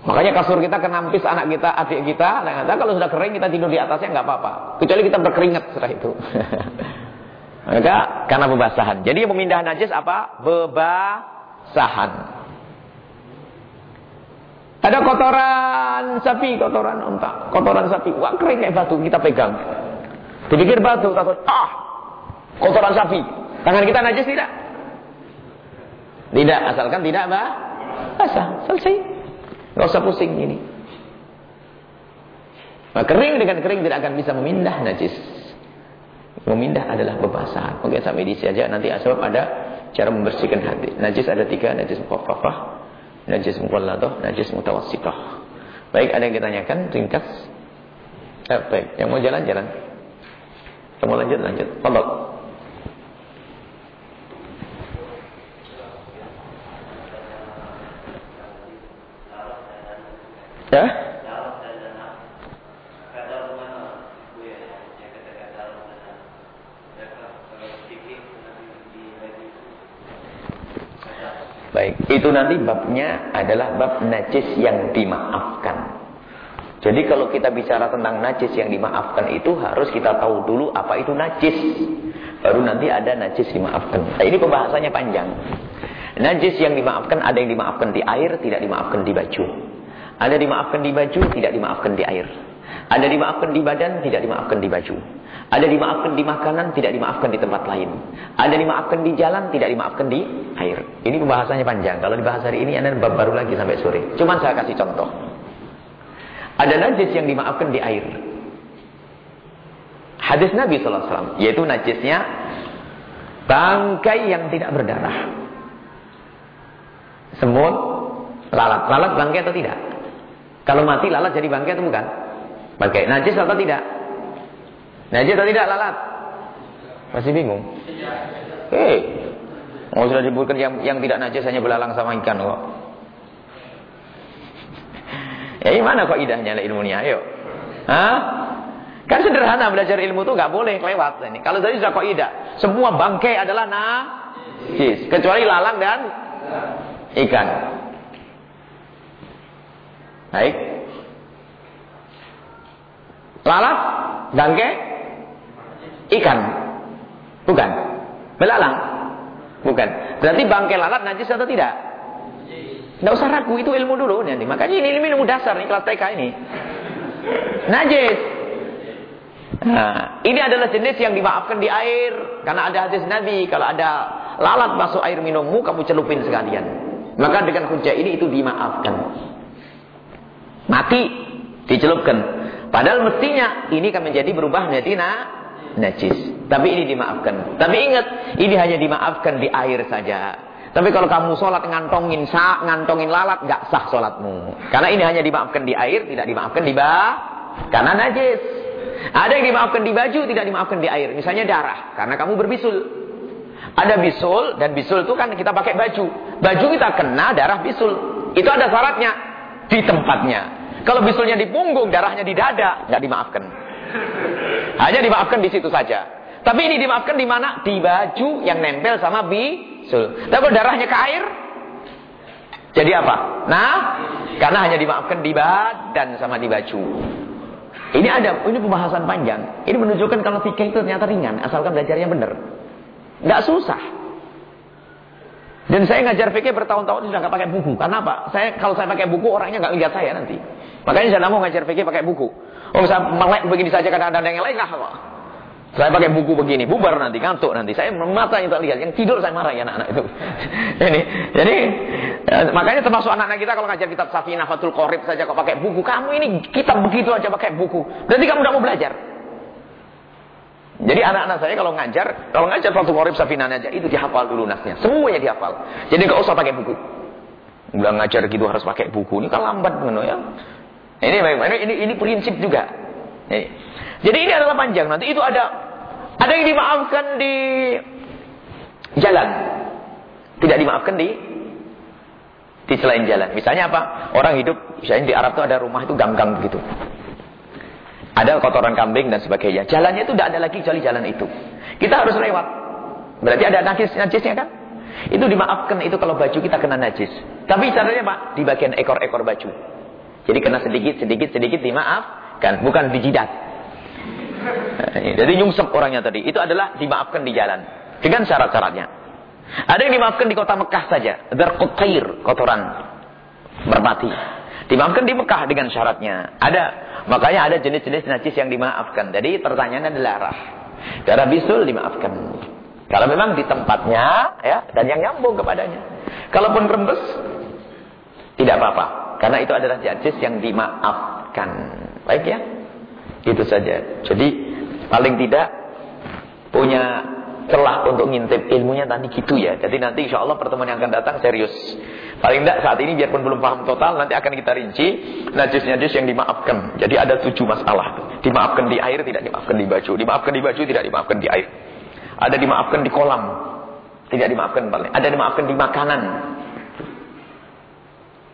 Makanya kasur kita kenampis anak kita, adik kita, kadang-kadang kalau sudah kering kita tidur di atasnya nggak apa-apa. Kecuali kita berkeringat setelah itu. Maka karena bebasahan. Jadi memindah najis apa? Bebasahan. Ada kotoran sapi, kotoran unta, kotoran sapi. Wah kering kayak batu, kita pegang. Dipikir batu, takut, ah, kotoran sapi. Tangan kita najis tidak? Tidak, asalkan tidak bah, basah, selesai. Gak usah pusing ini. Nah, kering dengan kering tidak akan bisa memindah najis. Memindah adalah bebasahan. Oke, sampai di saja. Nanti asal ada cara membersihkan hati. Najis ada tiga, najis mukhafafah, najis muqalladah, najis mutawassithah. Baik, ada yang ditanyakan ringkas? Eh, baik, yang mau jalan jalan. Yang mau lanjut lanjut. Fadhal. Ya? Baik, itu nanti babnya adalah bab najis yang dimaafkan. Jadi kalau kita bicara tentang najis yang dimaafkan itu harus kita tahu dulu apa itu najis. Baru nanti ada najis dimaafkan. Nah, ini pembahasannya panjang. Najis yang dimaafkan ada yang dimaafkan di air, tidak dimaafkan di baju. Ada dimaafkan di baju, tidak dimaafkan di air. Ada dimaafkan di badan, tidak dimaafkan di baju. Ada dimaafkan di makanan, tidak dimaafkan di tempat lain. Ada dimaafkan di jalan, tidak dimaafkan di air. Ini pembahasannya panjang. Kalau dibahas hari ini, ada bab baru lagi sampai sore. Cuma saya kasih contoh. Ada najis yang dimaafkan di air. Hadis Nabi SAW, yaitu najisnya bangkai yang tidak berdarah. Semut, lalat. Lalat bangkai atau tidak? Kalau mati lalat jadi bangkai atau bukan? Bangkai. Najis atau tidak? Najis atau tidak lalat? Masih bingung? Hei, mau sudah disebutkan yang, yang tidak najis hanya belalang sama ikan kok. Ya gimana kok idahnya ilmunya? Ayo. Hah? Kan sederhana belajar ilmu itu nggak boleh lewat ini. Kalau tadi sudah kok idah, semua bangkai adalah najis kecuali lalang dan ikan. Baik. Lalat, bangkai, Ikan. Bukan. Belalang. Bukan. Berarti bangkai lalat najis atau tidak? Tidak usah ragu, itu ilmu dulu nanti. Makanya ini ilmu, dasar nih kelas TK ini. Najis. Nah, ini adalah jenis yang dimaafkan di air karena ada hadis Nabi kalau ada lalat masuk air minummu kamu celupin sekalian. Maka dengan hujah ini itu dimaafkan. Mati dicelupkan. Padahal mestinya ini kan menjadi berubah menjadi nah, najis. Tapi ini dimaafkan. Tapi ingat, ini hanya dimaafkan di air saja. Tapi kalau kamu sholat ngantongin sa, ngantongin lalat, nggak sah sholatmu. Karena ini hanya dimaafkan di air, tidak dimaafkan di bah, karena najis. Ada yang dimaafkan di baju, tidak dimaafkan di air. Misalnya darah, karena kamu berbisul. Ada bisul, dan bisul itu kan kita pakai baju. Baju kita kena darah bisul. Itu ada syaratnya. Di tempatnya. Kalau bisulnya di punggung, darahnya di dada, nggak dimaafkan. Hanya dimaafkan di situ saja. Tapi ini dimaafkan di mana? Di baju yang nempel sama bisul. Tapi darahnya ke air, Jadi apa? Nah, karena hanya dimaafkan di badan sama di baju. Ini ada, ini pembahasan panjang. Ini menunjukkan kalau fikih itu ternyata ringan, asalkan belajarnya benar. Nggak susah. Dan saya ngajar fikih bertahun-tahun sudah nggak pakai buku. Karena apa? Saya kalau saya pakai buku orangnya nggak lihat saya nanti. Makanya saya mau ngajar fikih pakai buku. Oh, saya melek begini saja kadang-kadang yang lain lah. Saya pakai buku begini, bubar nanti, ngantuk nanti. Saya mata yang tak lihat, yang tidur saya marah ya anak-anak itu. Ini, jadi ya, makanya termasuk anak-anak kita kalau ngajar kitab Safinah Fatul Qorib saja kok pakai buku. Kamu ini kitab begitu aja pakai buku. Berarti kamu tidak mau belajar. Jadi anak-anak saya kalau ngajar, kalau ngajar Fatul Qorib Safinah aja itu dihafal dulu nasnya. Semuanya dihafal. Jadi nggak usah pakai buku. Udah ngajar gitu harus pakai buku. Ini kan lambat benar ya. Ini ini ini, ini prinsip juga. Ini. Jadi ini adalah panjang. Nanti itu ada ada yang dimaafkan di jalan. Tidak dimaafkan di di selain jalan. Misalnya apa? Orang hidup, misalnya di Arab itu ada rumah itu ganggang begitu. Ada kotoran kambing dan sebagainya. Jalannya itu tidak ada lagi kecuali jalan itu. Kita harus lewat. Berarti ada najis najisnya kan? Itu dimaafkan itu kalau baju kita kena najis. Tapi caranya Pak, di bagian ekor-ekor baju. Jadi kena sedikit, sedikit, sedikit dimaafkan, bukan di jidat. Jadi nyungsep orangnya tadi. Itu adalah dimaafkan di jalan. Dengan syarat-syaratnya. Ada yang dimaafkan di kota Mekah saja. Darqutair, kotoran. Merpati. Dimaafkan di Mekah dengan syaratnya. Ada. Makanya ada jenis-jenis najis yang dimaafkan. Jadi pertanyaannya adalah darah. Darah bisul dimaafkan. Kalau memang di tempatnya, ya, dan yang nyambung kepadanya. Kalaupun rembes, tidak apa-apa. Karena itu adalah najis yang dimaafkan. Baik ya? Itu saja. Jadi paling tidak punya celah untuk ngintip ilmunya nanti gitu ya. Jadi nanti insya Allah pertemuan yang akan datang serius. Paling tidak saat ini biarpun belum paham total nanti akan kita rinci najis-najis yang dimaafkan. Jadi ada tujuh masalah. Dimaafkan di air tidak dimaafkan di baju. Dimaafkan di baju tidak dimaafkan di air. Ada dimaafkan di kolam. Tidak dimaafkan paling. Ada dimaafkan di makanan.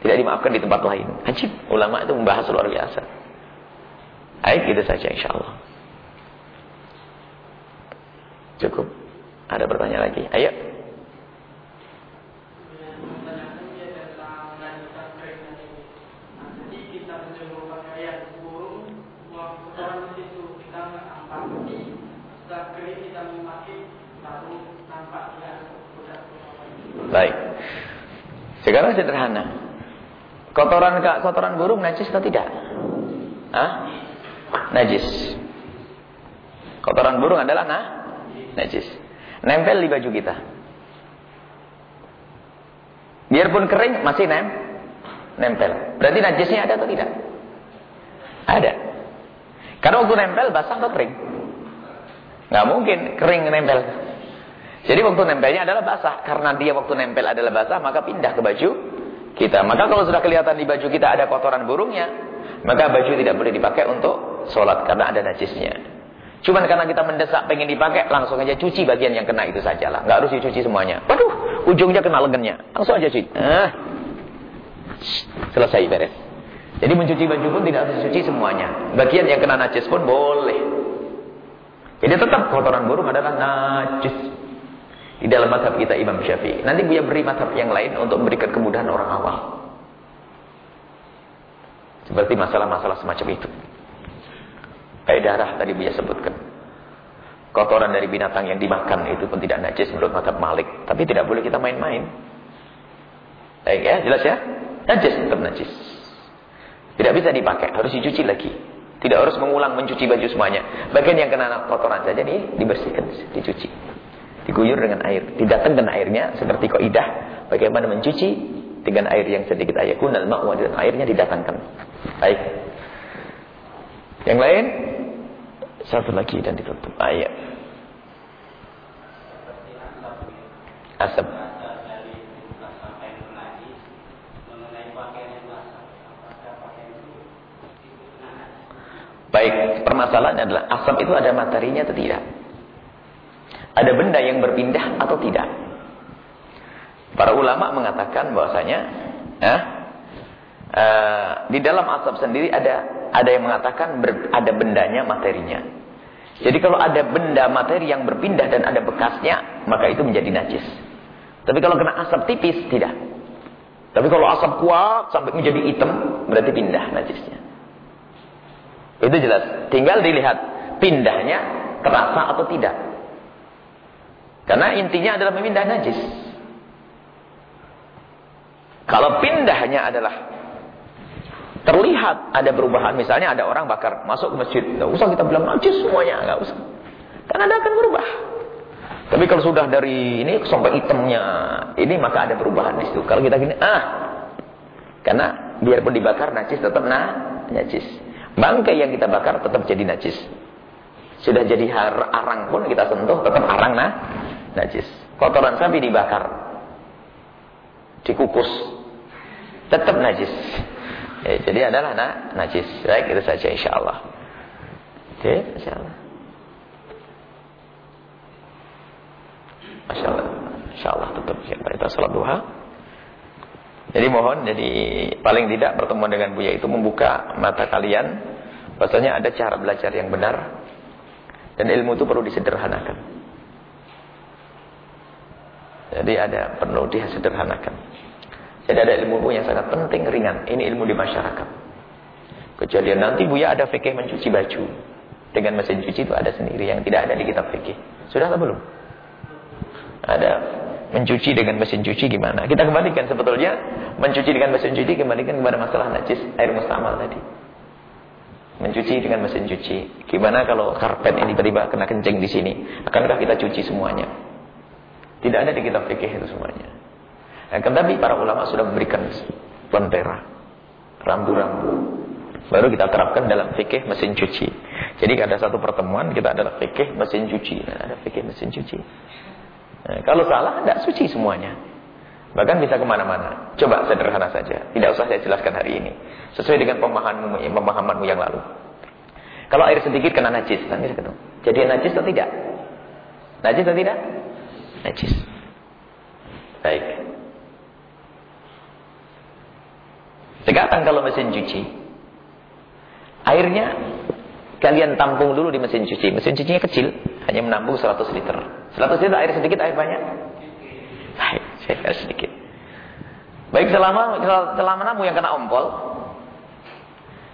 Tidak dimaafkan di tempat lain. Ajib. Ulama itu membahas luar biasa. Baik, itu saja insya Allah. Cukup. Ada pertanyaan lagi? Ayo. Baik. Sekarang sederhana. Kotoran kotoran burung najis atau tidak? Hah? najis. Kotoran burung adalah nah, najis. Nempel di baju kita. Biarpun kering masih nem, nempel. Berarti najisnya ada atau tidak? Ada. Karena waktu nempel basah atau kering? Nggak mungkin kering nempel. Jadi waktu nempelnya adalah basah. Karena dia waktu nempel adalah basah, maka pindah ke baju kita. Maka kalau sudah kelihatan di baju kita ada kotoran burungnya, maka baju tidak boleh dipakai untuk sholat karena ada najisnya. Cuman karena kita mendesak pengen dipakai, langsung aja cuci bagian yang kena itu sajalah. Nggak harus dicuci semuanya. Waduh, ujungnya kena lengannya. Langsung aja cuci. Ah. Selesai beres. Jadi mencuci baju pun tidak harus dicuci semuanya. Bagian yang kena najis pun boleh. Jadi tetap kotoran burung adalah najis. Di dalam madhab kita Imam Syafi'i. Nanti Buya beri madhab yang lain untuk memberikan kemudahan orang awam. Seperti masalah-masalah semacam itu. Kayak darah tadi Buya sebutkan. Kotoran dari binatang yang dimakan itu pun tidak najis menurut madhab Malik. Tapi tidak boleh kita main-main. Baik ya, jelas ya? Najis tetap najis. Tidak bisa dipakai, harus dicuci lagi. Tidak harus mengulang mencuci baju semuanya. Bagian yang kena kotoran saja nih dibersihkan, dicuci. Diguyur dengan air. Didatangkan airnya seperti koidah. Bagaimana mencuci dengan air yang sedikit ayakun dan ma'wa dan airnya didatangkan. Baik. Yang lain? Satu lagi dan ditutup. Ayat. Asap. Baik, permasalahannya adalah asap itu ada materinya atau tidak? Ada benda yang berpindah atau tidak? Para ulama mengatakan bahwasanya, eh, uh, di dalam asap sendiri ada ada yang mengatakan ber, ada bendanya, materinya. Jadi kalau ada benda materi yang berpindah dan ada bekasnya, maka itu menjadi najis. Tapi kalau kena asap tipis, tidak. Tapi kalau asap kuat sampai menjadi hitam, berarti pindah najisnya. Itu jelas. Tinggal dilihat pindahnya terasa atau tidak. Karena intinya adalah memindah najis. Kalau pindahnya adalah terlihat ada perubahan, misalnya ada orang bakar masuk ke masjid, nggak usah kita bilang najis semuanya, nggak usah. Karena ada akan berubah. Tapi kalau sudah dari ini sampai hitamnya, ini maka ada perubahan di situ. Kalau kita gini, ah, karena biarpun dibakar najis tetap nah najis. Bangkai yang kita bakar tetap jadi najis. Sudah jadi arang pun kita sentuh tetap arang nah najis. Kotoran sapi dibakar, dikukus, tetap najis. Ya, jadi adalah nah, najis. Baik, itu saja insya Allah. Oke, insya Allah. Masya Allah. Insya Allah tetap kita salat duha. Jadi mohon, jadi paling tidak pertemuan dengan Buya itu membuka mata kalian. Bahasanya ada cara belajar yang benar. Dan ilmu itu perlu disederhanakan. Jadi ada perlu disederhanakan. Jadi ada ilmu yang sangat penting, ringan. Ini ilmu di masyarakat. Kejadian nanti Buya ada fikih mencuci baju. Dengan mesin cuci itu ada sendiri yang tidak ada di kitab fikih. Sudah atau belum? Ada mencuci dengan mesin cuci gimana? Kita kembalikan sebetulnya mencuci dengan mesin cuci kembalikan kepada masalah najis air mustamal tadi. Mencuci dengan mesin cuci. Gimana kalau karpet ini tiba-tiba kena kencing di sini? Akankah kita cuci semuanya? Tidak ada di kitab fikih itu semuanya. Nah, tapi para ulama sudah memberikan lentera, rambu-rambu. Baru kita terapkan dalam fikih mesin cuci. Jadi ada satu pertemuan kita adalah fikih mesin cuci. Nah, ada fikih mesin cuci. Nah, kalau salah, tidak suci semuanya. Bahkan bisa ke mana-mana. Coba sederhana saja. Tidak usah saya jelaskan hari ini. Sesuai dengan pemahamanmu, pemahamanmu yang lalu. Kalau air sedikit kena najis. Nanti ketemu. Jadi najis atau tidak? Najis atau tidak? Najis. Baik. Sekarang kalau mesin cuci. Airnya kalian tampung dulu di mesin cuci. Mesin cucinya kecil. Hanya menampung 100 liter. 100 liter air sedikit, air banyak? Baik, saya sedikit. Baik selama selama namu yang kena ompol,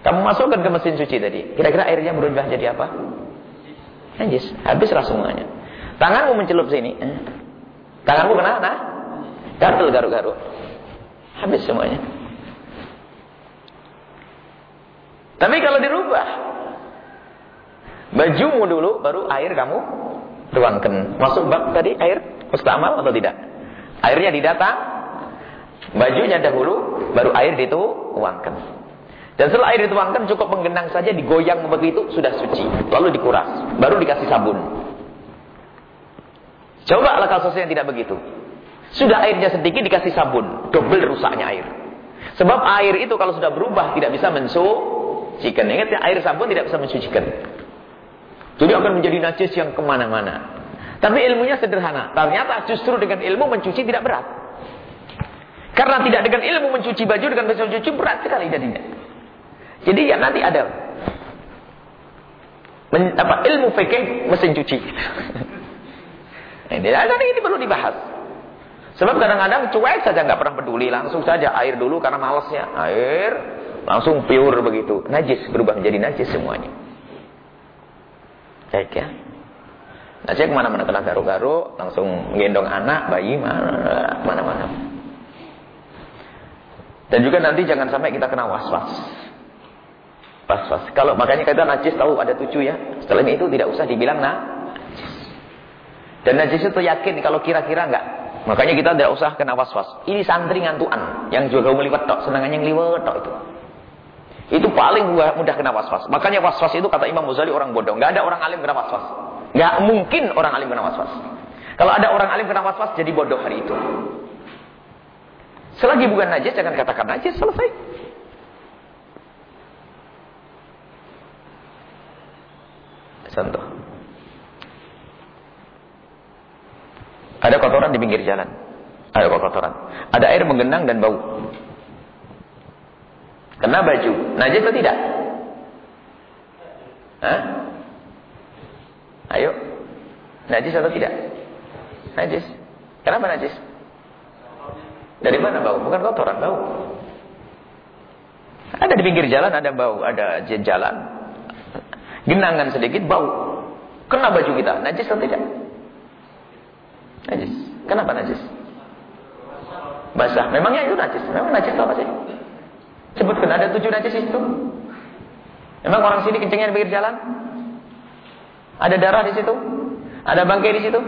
kamu masukkan ke mesin cuci tadi. Kira-kira airnya berubah jadi apa? Najis. Habislah semuanya. Tanganmu mencelup sini. Tanganmu kena, nah? Gatel garuk-garuk. Habis semuanya. Tapi kalau dirubah, bajumu dulu, baru air kamu tuangkan. Masuk bak tadi air mustamal atau tidak? Airnya didatang, bajunya dahulu, baru air dituangkan. Dan setelah air dituangkan cukup menggenang saja, digoyang begitu sudah suci. Lalu dikuras, baru dikasih sabun. Coba lah kasusnya yang tidak begitu. Sudah airnya sedikit dikasih sabun, double rusaknya air. Sebab air itu kalau sudah berubah tidak bisa mensucikan. Ingat ya, air sabun tidak bisa mensucikan. Jadi akan menjadi najis yang ke mana-mana. Tapi ilmunya sederhana. Ternyata justru dengan ilmu mencuci tidak berat. Karena tidak dengan ilmu mencuci baju dengan mesin cuci berat sekali jadinya. Jadi ya nanti ada men, apa ilmu fikih mesin cuci. Ini ada ini perlu dibahas. Sebab kadang-kadang cuek saja nggak pernah peduli, langsung saja air dulu karena malasnya. Air langsung pure begitu. Najis berubah menjadi najis semuanya. Cek ya. Nah, cek ke mana-mana kena garuk-garuk, langsung menggendong anak, bayi, mana-mana. Dan juga nanti jangan sampai kita kena was-was. Was-was. Kalau makanya kita najis tahu ada tujuh ya. Setelah itu tidak usah dibilang nah. Dan najis itu yakin kalau kira-kira enggak. Makanya kita tidak usah kena was-was. Ini santri ngantuan yang juga meliwat tok, senangannya ngeliwat tok itu. Itu paling mudah kena waswas. Makanya waswas itu kata Imam Ghazali orang bodoh. Gak ada orang alim kena waswas. Gak mungkin orang alim kena waswas. Kalau ada orang alim kena waswas jadi bodoh hari itu. Selagi bukan najis jangan katakan najis selesai. Contoh. Ada kotoran di pinggir jalan. Ada kotoran. Ada air menggenang dan bau. Kena baju. Najis atau tidak? Hah? Ayo. Najis atau tidak? Najis. Kenapa najis? Dari mana bau? Bukan kotoran, bau. Ada di pinggir jalan, ada bau, ada jalan. Genangan sedikit, bau. Kena baju kita, najis atau tidak? Najis. Kenapa najis? Basah. Memangnya itu najis? Memang najis apa sih? Sebutkan, ada tujuh najis itu. Memang orang sini kencingnya di pinggir jalan? Ada darah di situ? Ada bangkai di situ?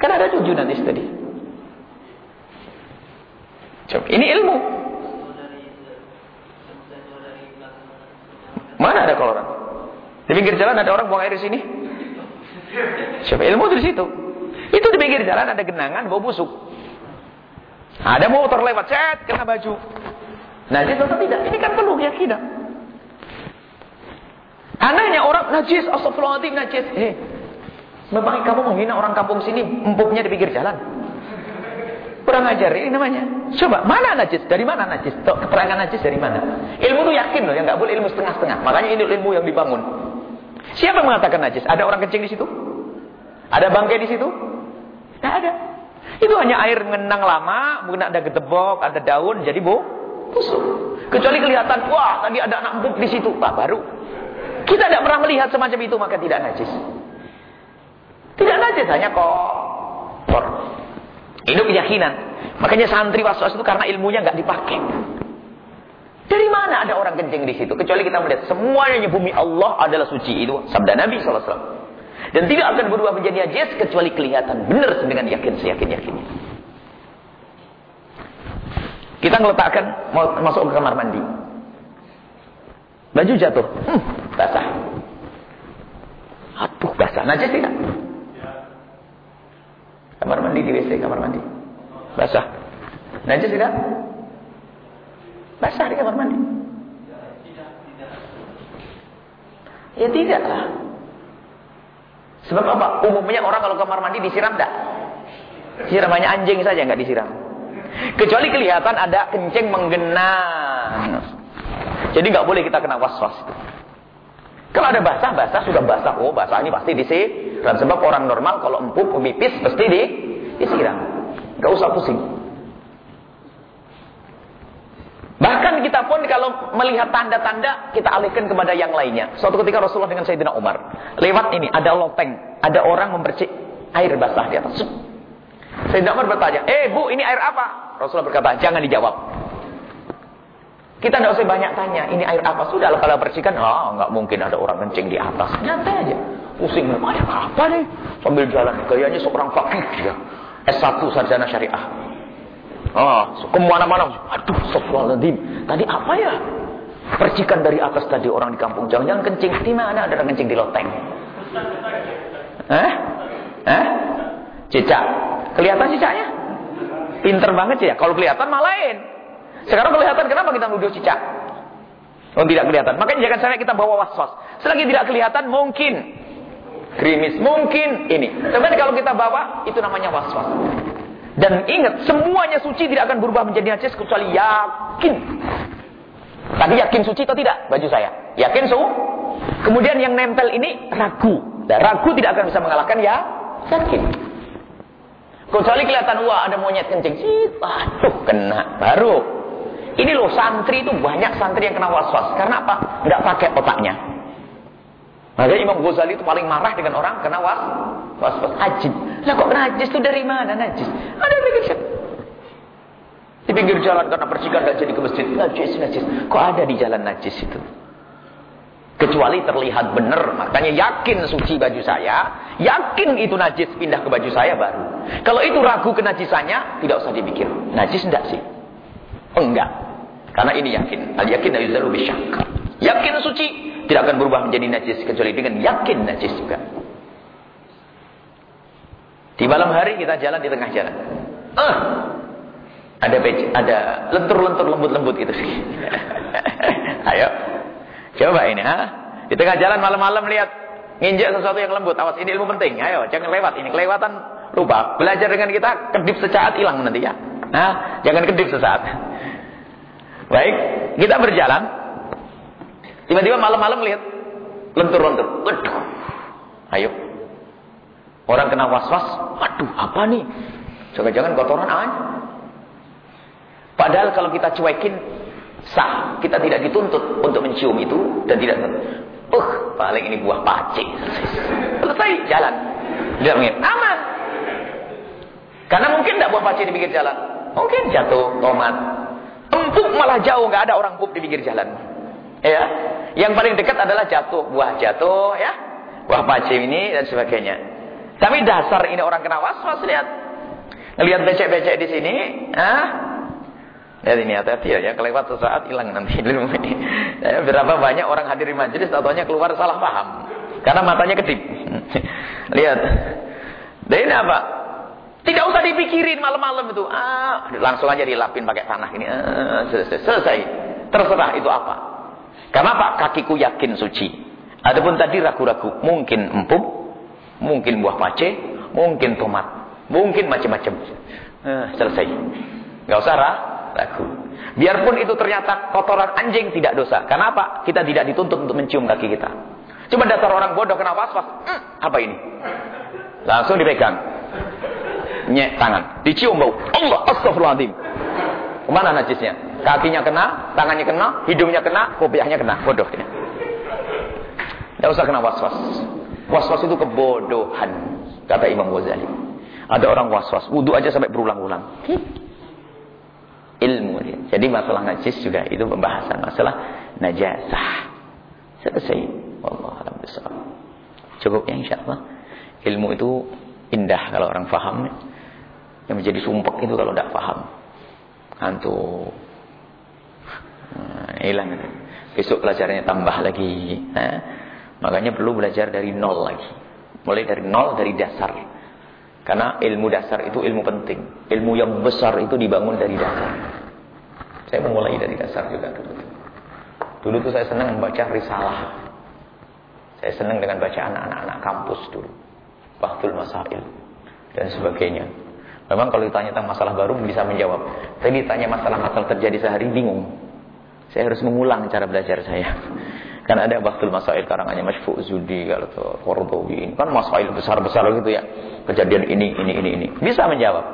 Kan ada tujuh najis tadi. Coba, ini ilmu. Mana ada kotoran? Di pinggir jalan ada orang buang air di sini. Coba ilmu di situ. Itu di pinggir jalan ada genangan bau busuk. Ada motor lewat, cet, kena baju. Najis atau tidak? Ini kan perlu keyakinan. Anehnya orang najis, astagfirullahaladzim najis. Eh, memang kamu menghina orang kampung sini, empuknya di pinggir jalan. Kurang ajar ini namanya. Coba, mana najis? Dari mana najis? Tuh, keterangan najis dari mana? Ilmu itu yakin loh, yang nggak boleh ilmu setengah-setengah. Makanya ini ilmu yang dibangun. Siapa yang mengatakan najis? Ada orang kencing di situ? Ada bangkai di situ? Tidak ada. Itu hanya air mengenang lama, mungkin ada gedebok, ada daun, jadi bu, busuk. Kecuali kelihatan, wah tadi ada anak empuk di situ, pak baru. Kita tidak pernah melihat semacam itu, maka tidak najis. Tidak najis, hanya kotor. Ini keyakinan. Makanya santri was-was itu karena ilmunya nggak dipakai. Dari mana ada orang kencing di situ? Kecuali kita melihat semuanya bumi Allah adalah suci itu sabda Nabi SAW. Dan tidak akan berubah menjadi najis kecuali kelihatan benar dengan yakin seyakin yakinnya. Kita meletakkan masuk ke kamar mandi. Baju jatuh, hmm, basah. Aduh, basah. Najis tidak? Kamar mandi di WC, kamar mandi. Basah. Najis tidak? Basah di kamar mandi. Ya tidak lah. Sebab apa? Umumnya orang kalau kamar mandi disiram tidak? Siramannya anjing saja nggak disiram. Kecuali kelihatan ada kencing menggenang. Jadi nggak boleh kita kena was-was. Kalau ada basah, basah sudah basah. Oh, basah ini pasti disiram. Sebab orang normal kalau empuk, pemipis, pasti di, disiram. Nggak usah pusing. Bahkan kita pun kalau melihat tanda-tanda, kita alihkan kepada yang lainnya. Suatu ketika Rasulullah dengan Sayyidina Umar. Lewat ini, ada loteng. Ada orang memercik air basah di atas. Sayyidina Umar bertanya, eh bu, ini air apa? Rasulullah berkata, jangan dijawab. Kita tidak usah banyak tanya, ini air apa? Sudah kalau percikan, ah nggak mungkin ada orang kencing di atas. Nyantai aja. Pusing, air apa nih? Sambil jalan, gayanya seorang fakih. Ya. S1 sarjana syariah. Ah, ke mana-mana. Aduh, astagfirullahaladzim. Tadi apa ya? Percikan dari atas tadi orang di kampung. Jangan-jangan kencing. Di mana ada kencing di loteng? Eh? Eh? Cicak. Kelihatan cicaknya? Pinter banget ya. Kalau kelihatan malain. Sekarang kelihatan kenapa kita nuduh cicak? Oh tidak kelihatan. Makanya jangan sampai kita bawa was-was. Selagi tidak kelihatan mungkin krimis, mungkin ini. Tapi kalau kita bawa itu namanya was-was. Dan ingat, semuanya suci tidak akan berubah menjadi najis kecuali yakin. Tadi yakin suci atau tidak baju saya? Yakin su? Kemudian yang nempel ini ragu. Dan ragu tidak akan bisa mengalahkan ya yakin. Kecuali kelihatan wah ada monyet kencing. Aduh kena baru. Ini loh santri itu banyak santri yang kena was-was. Karena apa? Tidak pakai otaknya. Makanya Imam Ghazali itu paling marah dengan orang kena was was-was ajib. Lah kok najis itu dari mana najis? Ada di pinggir Di pinggir jalan karena percikan gak jadi ke masjid. Najis, najis. Kok ada di jalan najis itu? Kecuali terlihat benar. Makanya yakin suci baju saya. Yakin itu najis pindah ke baju saya baru. Kalau itu ragu kenajisannya, tidak usah dipikir. Najis enggak sih? Enggak. Karena ini yakin. Al yakin la yuzalu. Yakin suci tidak akan berubah menjadi najis kecuali dengan yakin najis juga. Di malam hari kita jalan di tengah jalan. Ah, ada peci, ada lentur-lentur lembut-lembut itu sih. Ayo, coba ini, ha? Di tengah jalan malam-malam lihat nginjek sesuatu yang lembut. Awas, ini ilmu penting. Ayo, jangan lewat. Ini kelewatan lupa. Belajar dengan kita kedip sesaat hilang nanti ya. Nah, jangan kedip sesaat. Baik, kita berjalan. Tiba-tiba malam-malam lihat lentur-lentur. Waduh. Ayo, Orang kena was-was, aduh apa nih? Jangan-jangan kotoran aja. Padahal kalau kita cuekin sah, kita tidak dituntut untuk mencium itu dan tidak uh paling ini buah pace. Selesai jalan. Tidak mungkin aman. Karena mungkin tidak buah pace di pinggir jalan. Mungkin jatuh tomat. Empuk malah jauh nggak ada orang empuk di pinggir jalan. Ya, yang paling dekat adalah jatuh buah jatuh ya, buah pace ini dan sebagainya. Tapi dasar ini orang kena was-was lihat. Ngelihat becek-becek di sini, ah, Ya ini hati-hati ya, ya, kelewat sesaat hilang nanti ilmu ini. Ya, berapa banyak orang hadir di majelis, tatonya keluar salah paham. Karena matanya kedip. Lihat. Dan ini apa? Tidak usah dipikirin malam-malam itu. Ah, langsung aja dilapin pakai tanah ini. Ah, selesai. selesai. Terserah itu apa. Karena apa? Kakiku yakin suci. Adapun tadi ragu-ragu. Mungkin empuk, mungkin buah pace, mungkin tomat, mungkin macam-macam. Ah, selesai. Gak usah rah ragu. Biarpun itu ternyata kotoran anjing tidak dosa. Kenapa? Kita tidak dituntut untuk mencium kaki kita. Cuma dasar orang bodoh kena was-was. Hmm, apa ini? Langsung dipegang. Nyek tangan. Dicium bau. Allah astagfirullahaladzim. Ke mana najisnya? Kakinya kena, tangannya kena, hidungnya kena, kopiahnya kena. Bodoh dia. Tidak usah kena was-was. Was-was itu kebodohan. Kata Imam Ghazali. Ada orang was-was. Wudhu aja sampai berulang-ulang ilmu dia. Jadi masalah najis juga itu pembahasan masalah najasah. Selesai. Allah alhamdulillah. Cukup ya insyaallah. Ilmu itu indah kalau orang faham. Yang menjadi sumpek itu kalau tidak faham. Antu nah, hilang. Besok pelajarannya tambah lagi. Nah, makanya perlu belajar dari nol lagi. Mulai dari nol dari dasar. Karena ilmu dasar itu ilmu penting. Ilmu yang besar itu dibangun dari dasar. Saya memulai dari dasar juga dulu. Dulu tuh saya senang membaca risalah. Saya senang dengan bacaan anak-anak kampus dulu. Bahtul Masail. Dan sebagainya. Memang kalau ditanya tentang masalah baru bisa menjawab. Tapi ditanya masalah-masalah terjadi sehari bingung. Saya harus mengulang cara belajar saya. Kan ada Bahtul Masail karangannya Masyfu Zudi kalau Kordowi. Kan masail besar-besar gitu ya. Kejadian ini, ini, ini, ini. Bisa menjawab.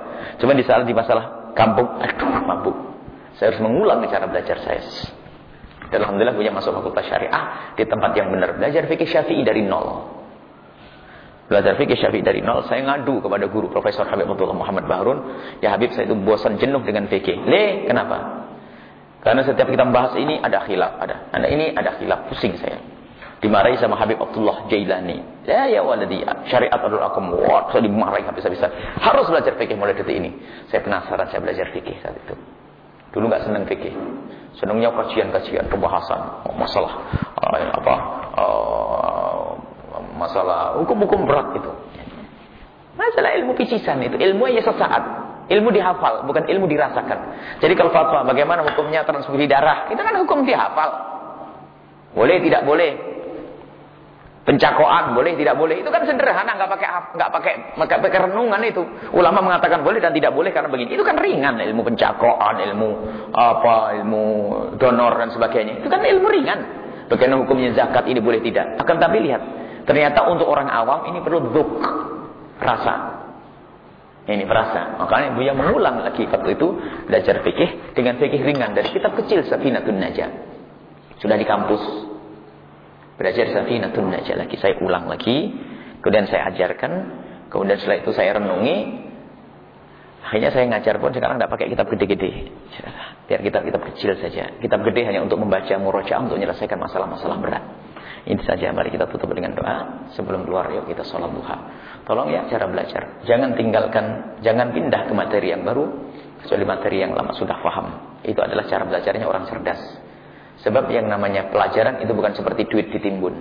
Cuma di saat di masalah kampung, aduh mampu. Saya harus mengulang cara belajar saya. Dan Alhamdulillah punya masuk fakultas syariah di tempat yang benar. Belajar fikih syafi'i dari nol. Belajar fikih syafi'i dari nol. Saya ngadu kepada guru Profesor Habib Abdullah Muhammad Bahrun. Ya Habib saya itu bosan jenuh dengan fikih. Le, kenapa? Karena setiap kita membahas ini ada khilaf, ada. Anda ini ada khilaf, pusing saya. Dimarahi sama Habib Abdullah Jailani. Ya ya waladi, syariat adalah aku muat. Saya dimarahi habis-habisan. Harus belajar fikih mulai detik ini. Saya penasaran saya belajar fikih saat itu. Dulu nggak senang fikih. Senangnya kajian-kajian pembahasan masalah uh, apa uh, masalah hukum-hukum berat itu. Masalah ilmu picisan itu, ilmu yang sesaat. Ilmu dihafal, bukan ilmu dirasakan. Jadi kalau fatwa, bagaimana hukumnya transfusi darah? Itu kan hukum dihafal. Boleh, tidak boleh. Pencakoan boleh, tidak boleh. Itu kan sederhana, nggak pakai nggak pakai nggak pakai renungan itu. Ulama mengatakan boleh dan tidak boleh karena begini. Itu kan ringan ilmu pencakoan, ilmu apa, ilmu donor dan sebagainya. Itu kan ilmu ringan. Bagaimana hukumnya zakat ini boleh tidak? Akan tapi lihat, ternyata untuk orang awam ini perlu duk rasa. Ini perasa. Makanya Buya mengulang lagi waktu itu belajar fikih dengan fikih ringan dari kitab kecil Safinatun Najah. Sudah di kampus. Belajar Safinatun Najah lagi. Saya ulang lagi. Kemudian saya ajarkan. Kemudian setelah itu saya renungi. Akhirnya saya ngajar pun sekarang tidak pakai kitab gede-gede. Biar kitab-kitab kecil saja. Kitab gede hanya untuk membaca murojaah untuk menyelesaikan masalah-masalah berat. Ini saja mari kita tutup dengan doa sebelum keluar yuk kita sholat duha. Tolong ya cara belajar. Jangan tinggalkan, jangan pindah ke materi yang baru kecuali materi yang lama sudah paham. Itu adalah cara belajarnya orang cerdas. Sebab yang namanya pelajaran itu bukan seperti duit ditimbun.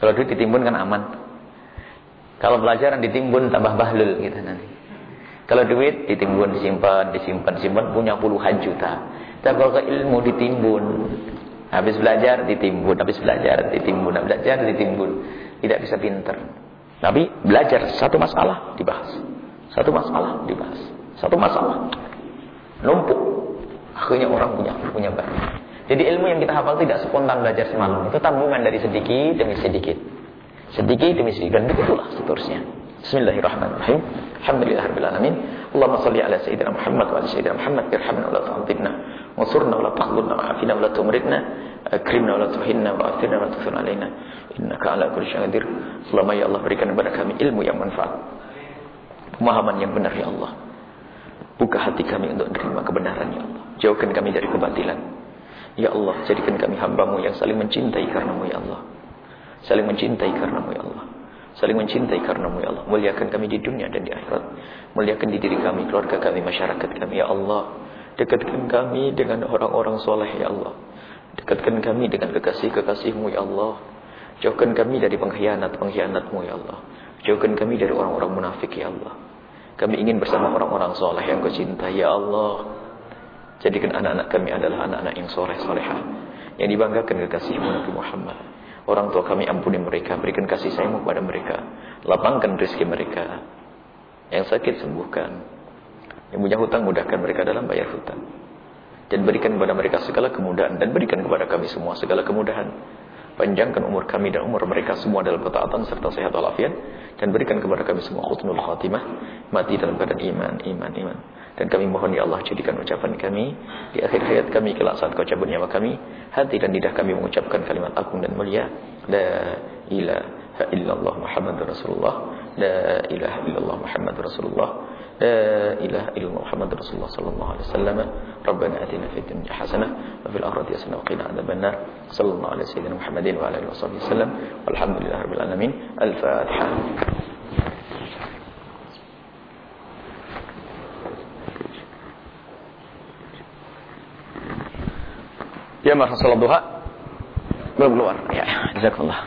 Kalau duit ditimbun kan aman. Kalau pelajaran ditimbun tambah bahlul gitu nanti. Kalau duit ditimbun, disimpan, disimpan, disimpan punya puluhan juta. Tapi kalau ilmu ditimbun, Habis belajar ditimbun, habis belajar ditimbun, habis belajar ditimbun. Tidak bisa pinter. Tapi belajar satu masalah dibahas. Satu masalah dibahas. Satu masalah. Numpuk. Akhirnya orang punya punya banyak. Jadi ilmu yang kita hafal tidak spontan belajar semalam. Itu tabungan dari sedikit demi sedikit. Sedikit demi sedikit. Dan begitulah seterusnya. Bismillahirrahmanirrahim. Alhamdulillahirrahmanirrahim. Allahumma salli ala sayyidina Muhammad wa ala sayyidina Muhammad irhamna wa la wa la tumritna akrimna wa la tuhinna wa athirna wa la tuthun alaina innaka ala kulli syai'in qadir Allahumma ya Allah berikan kepada kami ilmu yang manfaat. Pemahaman yang benar ya Allah. Buka hati kami untuk menerima kebenaran ya Allah. Jauhkan kami dari kebatilan. Ya Allah jadikan kami hambamu yang saling mencintai karenamu ya Allah. Saling mencintai karenamu ya Allah. Saling mencintai karenamu ya Allah. Muliakan kami di dunia dan di akhirat. Muliakan di diri kami, keluarga kami, masyarakat kami ya Allah. Dekatkan kami dengan orang-orang soleh ya Allah. Dekatkan kami dengan kekasih-kekasihmu ya Allah. Jauhkan kami dari pengkhianat-pengkhianatmu ya Allah. Jauhkan kami dari orang-orang munafik ya Allah. Kami ingin bersama orang-orang soleh yang kau cintai ya Allah. Jadikan anak-anak kami adalah anak-anak yang soleh-solehah. Yang dibanggakan kekasihmu Nabi Muhammad. Orang tua kami ampuni mereka, berikan kasih sayangmu kepada mereka. Lapangkan rezeki mereka. Yang sakit sembuhkan. Yang punya hutang mudahkan mereka dalam bayar hutang. Dan berikan kepada mereka segala kemudahan. Dan berikan kepada kami semua segala kemudahan. Panjangkan umur kami dan umur mereka semua dalam ketaatan serta sehat walafiat. Dan berikan kepada kami semua khutnul khatimah. Mati dalam keadaan iman, iman, iman. Dan kami mohon ya Allah jadikan ucapan kami di akhir hayat kami kelak saat kau cabut nyawa kami. Hati dan lidah kami mengucapkan kalimat agung dan mulia. La ilaha illallah Muhammad Rasulullah. La ilaha illallah Muhammad Rasulullah. لا إله إلا الله محمد رسول الله صلى الله عليه وسلم. ربنا أتنا في الدنيا حسنة وفي الآخرة حسنة وقنا عذاب النار. صلى الله على سيدنا محمد وعلى آله وصحبه وسلم. والحمد لله رب العالمين الفاتحة. Ya, Mas Salat Duha belum keluar. Ya, jazakallah.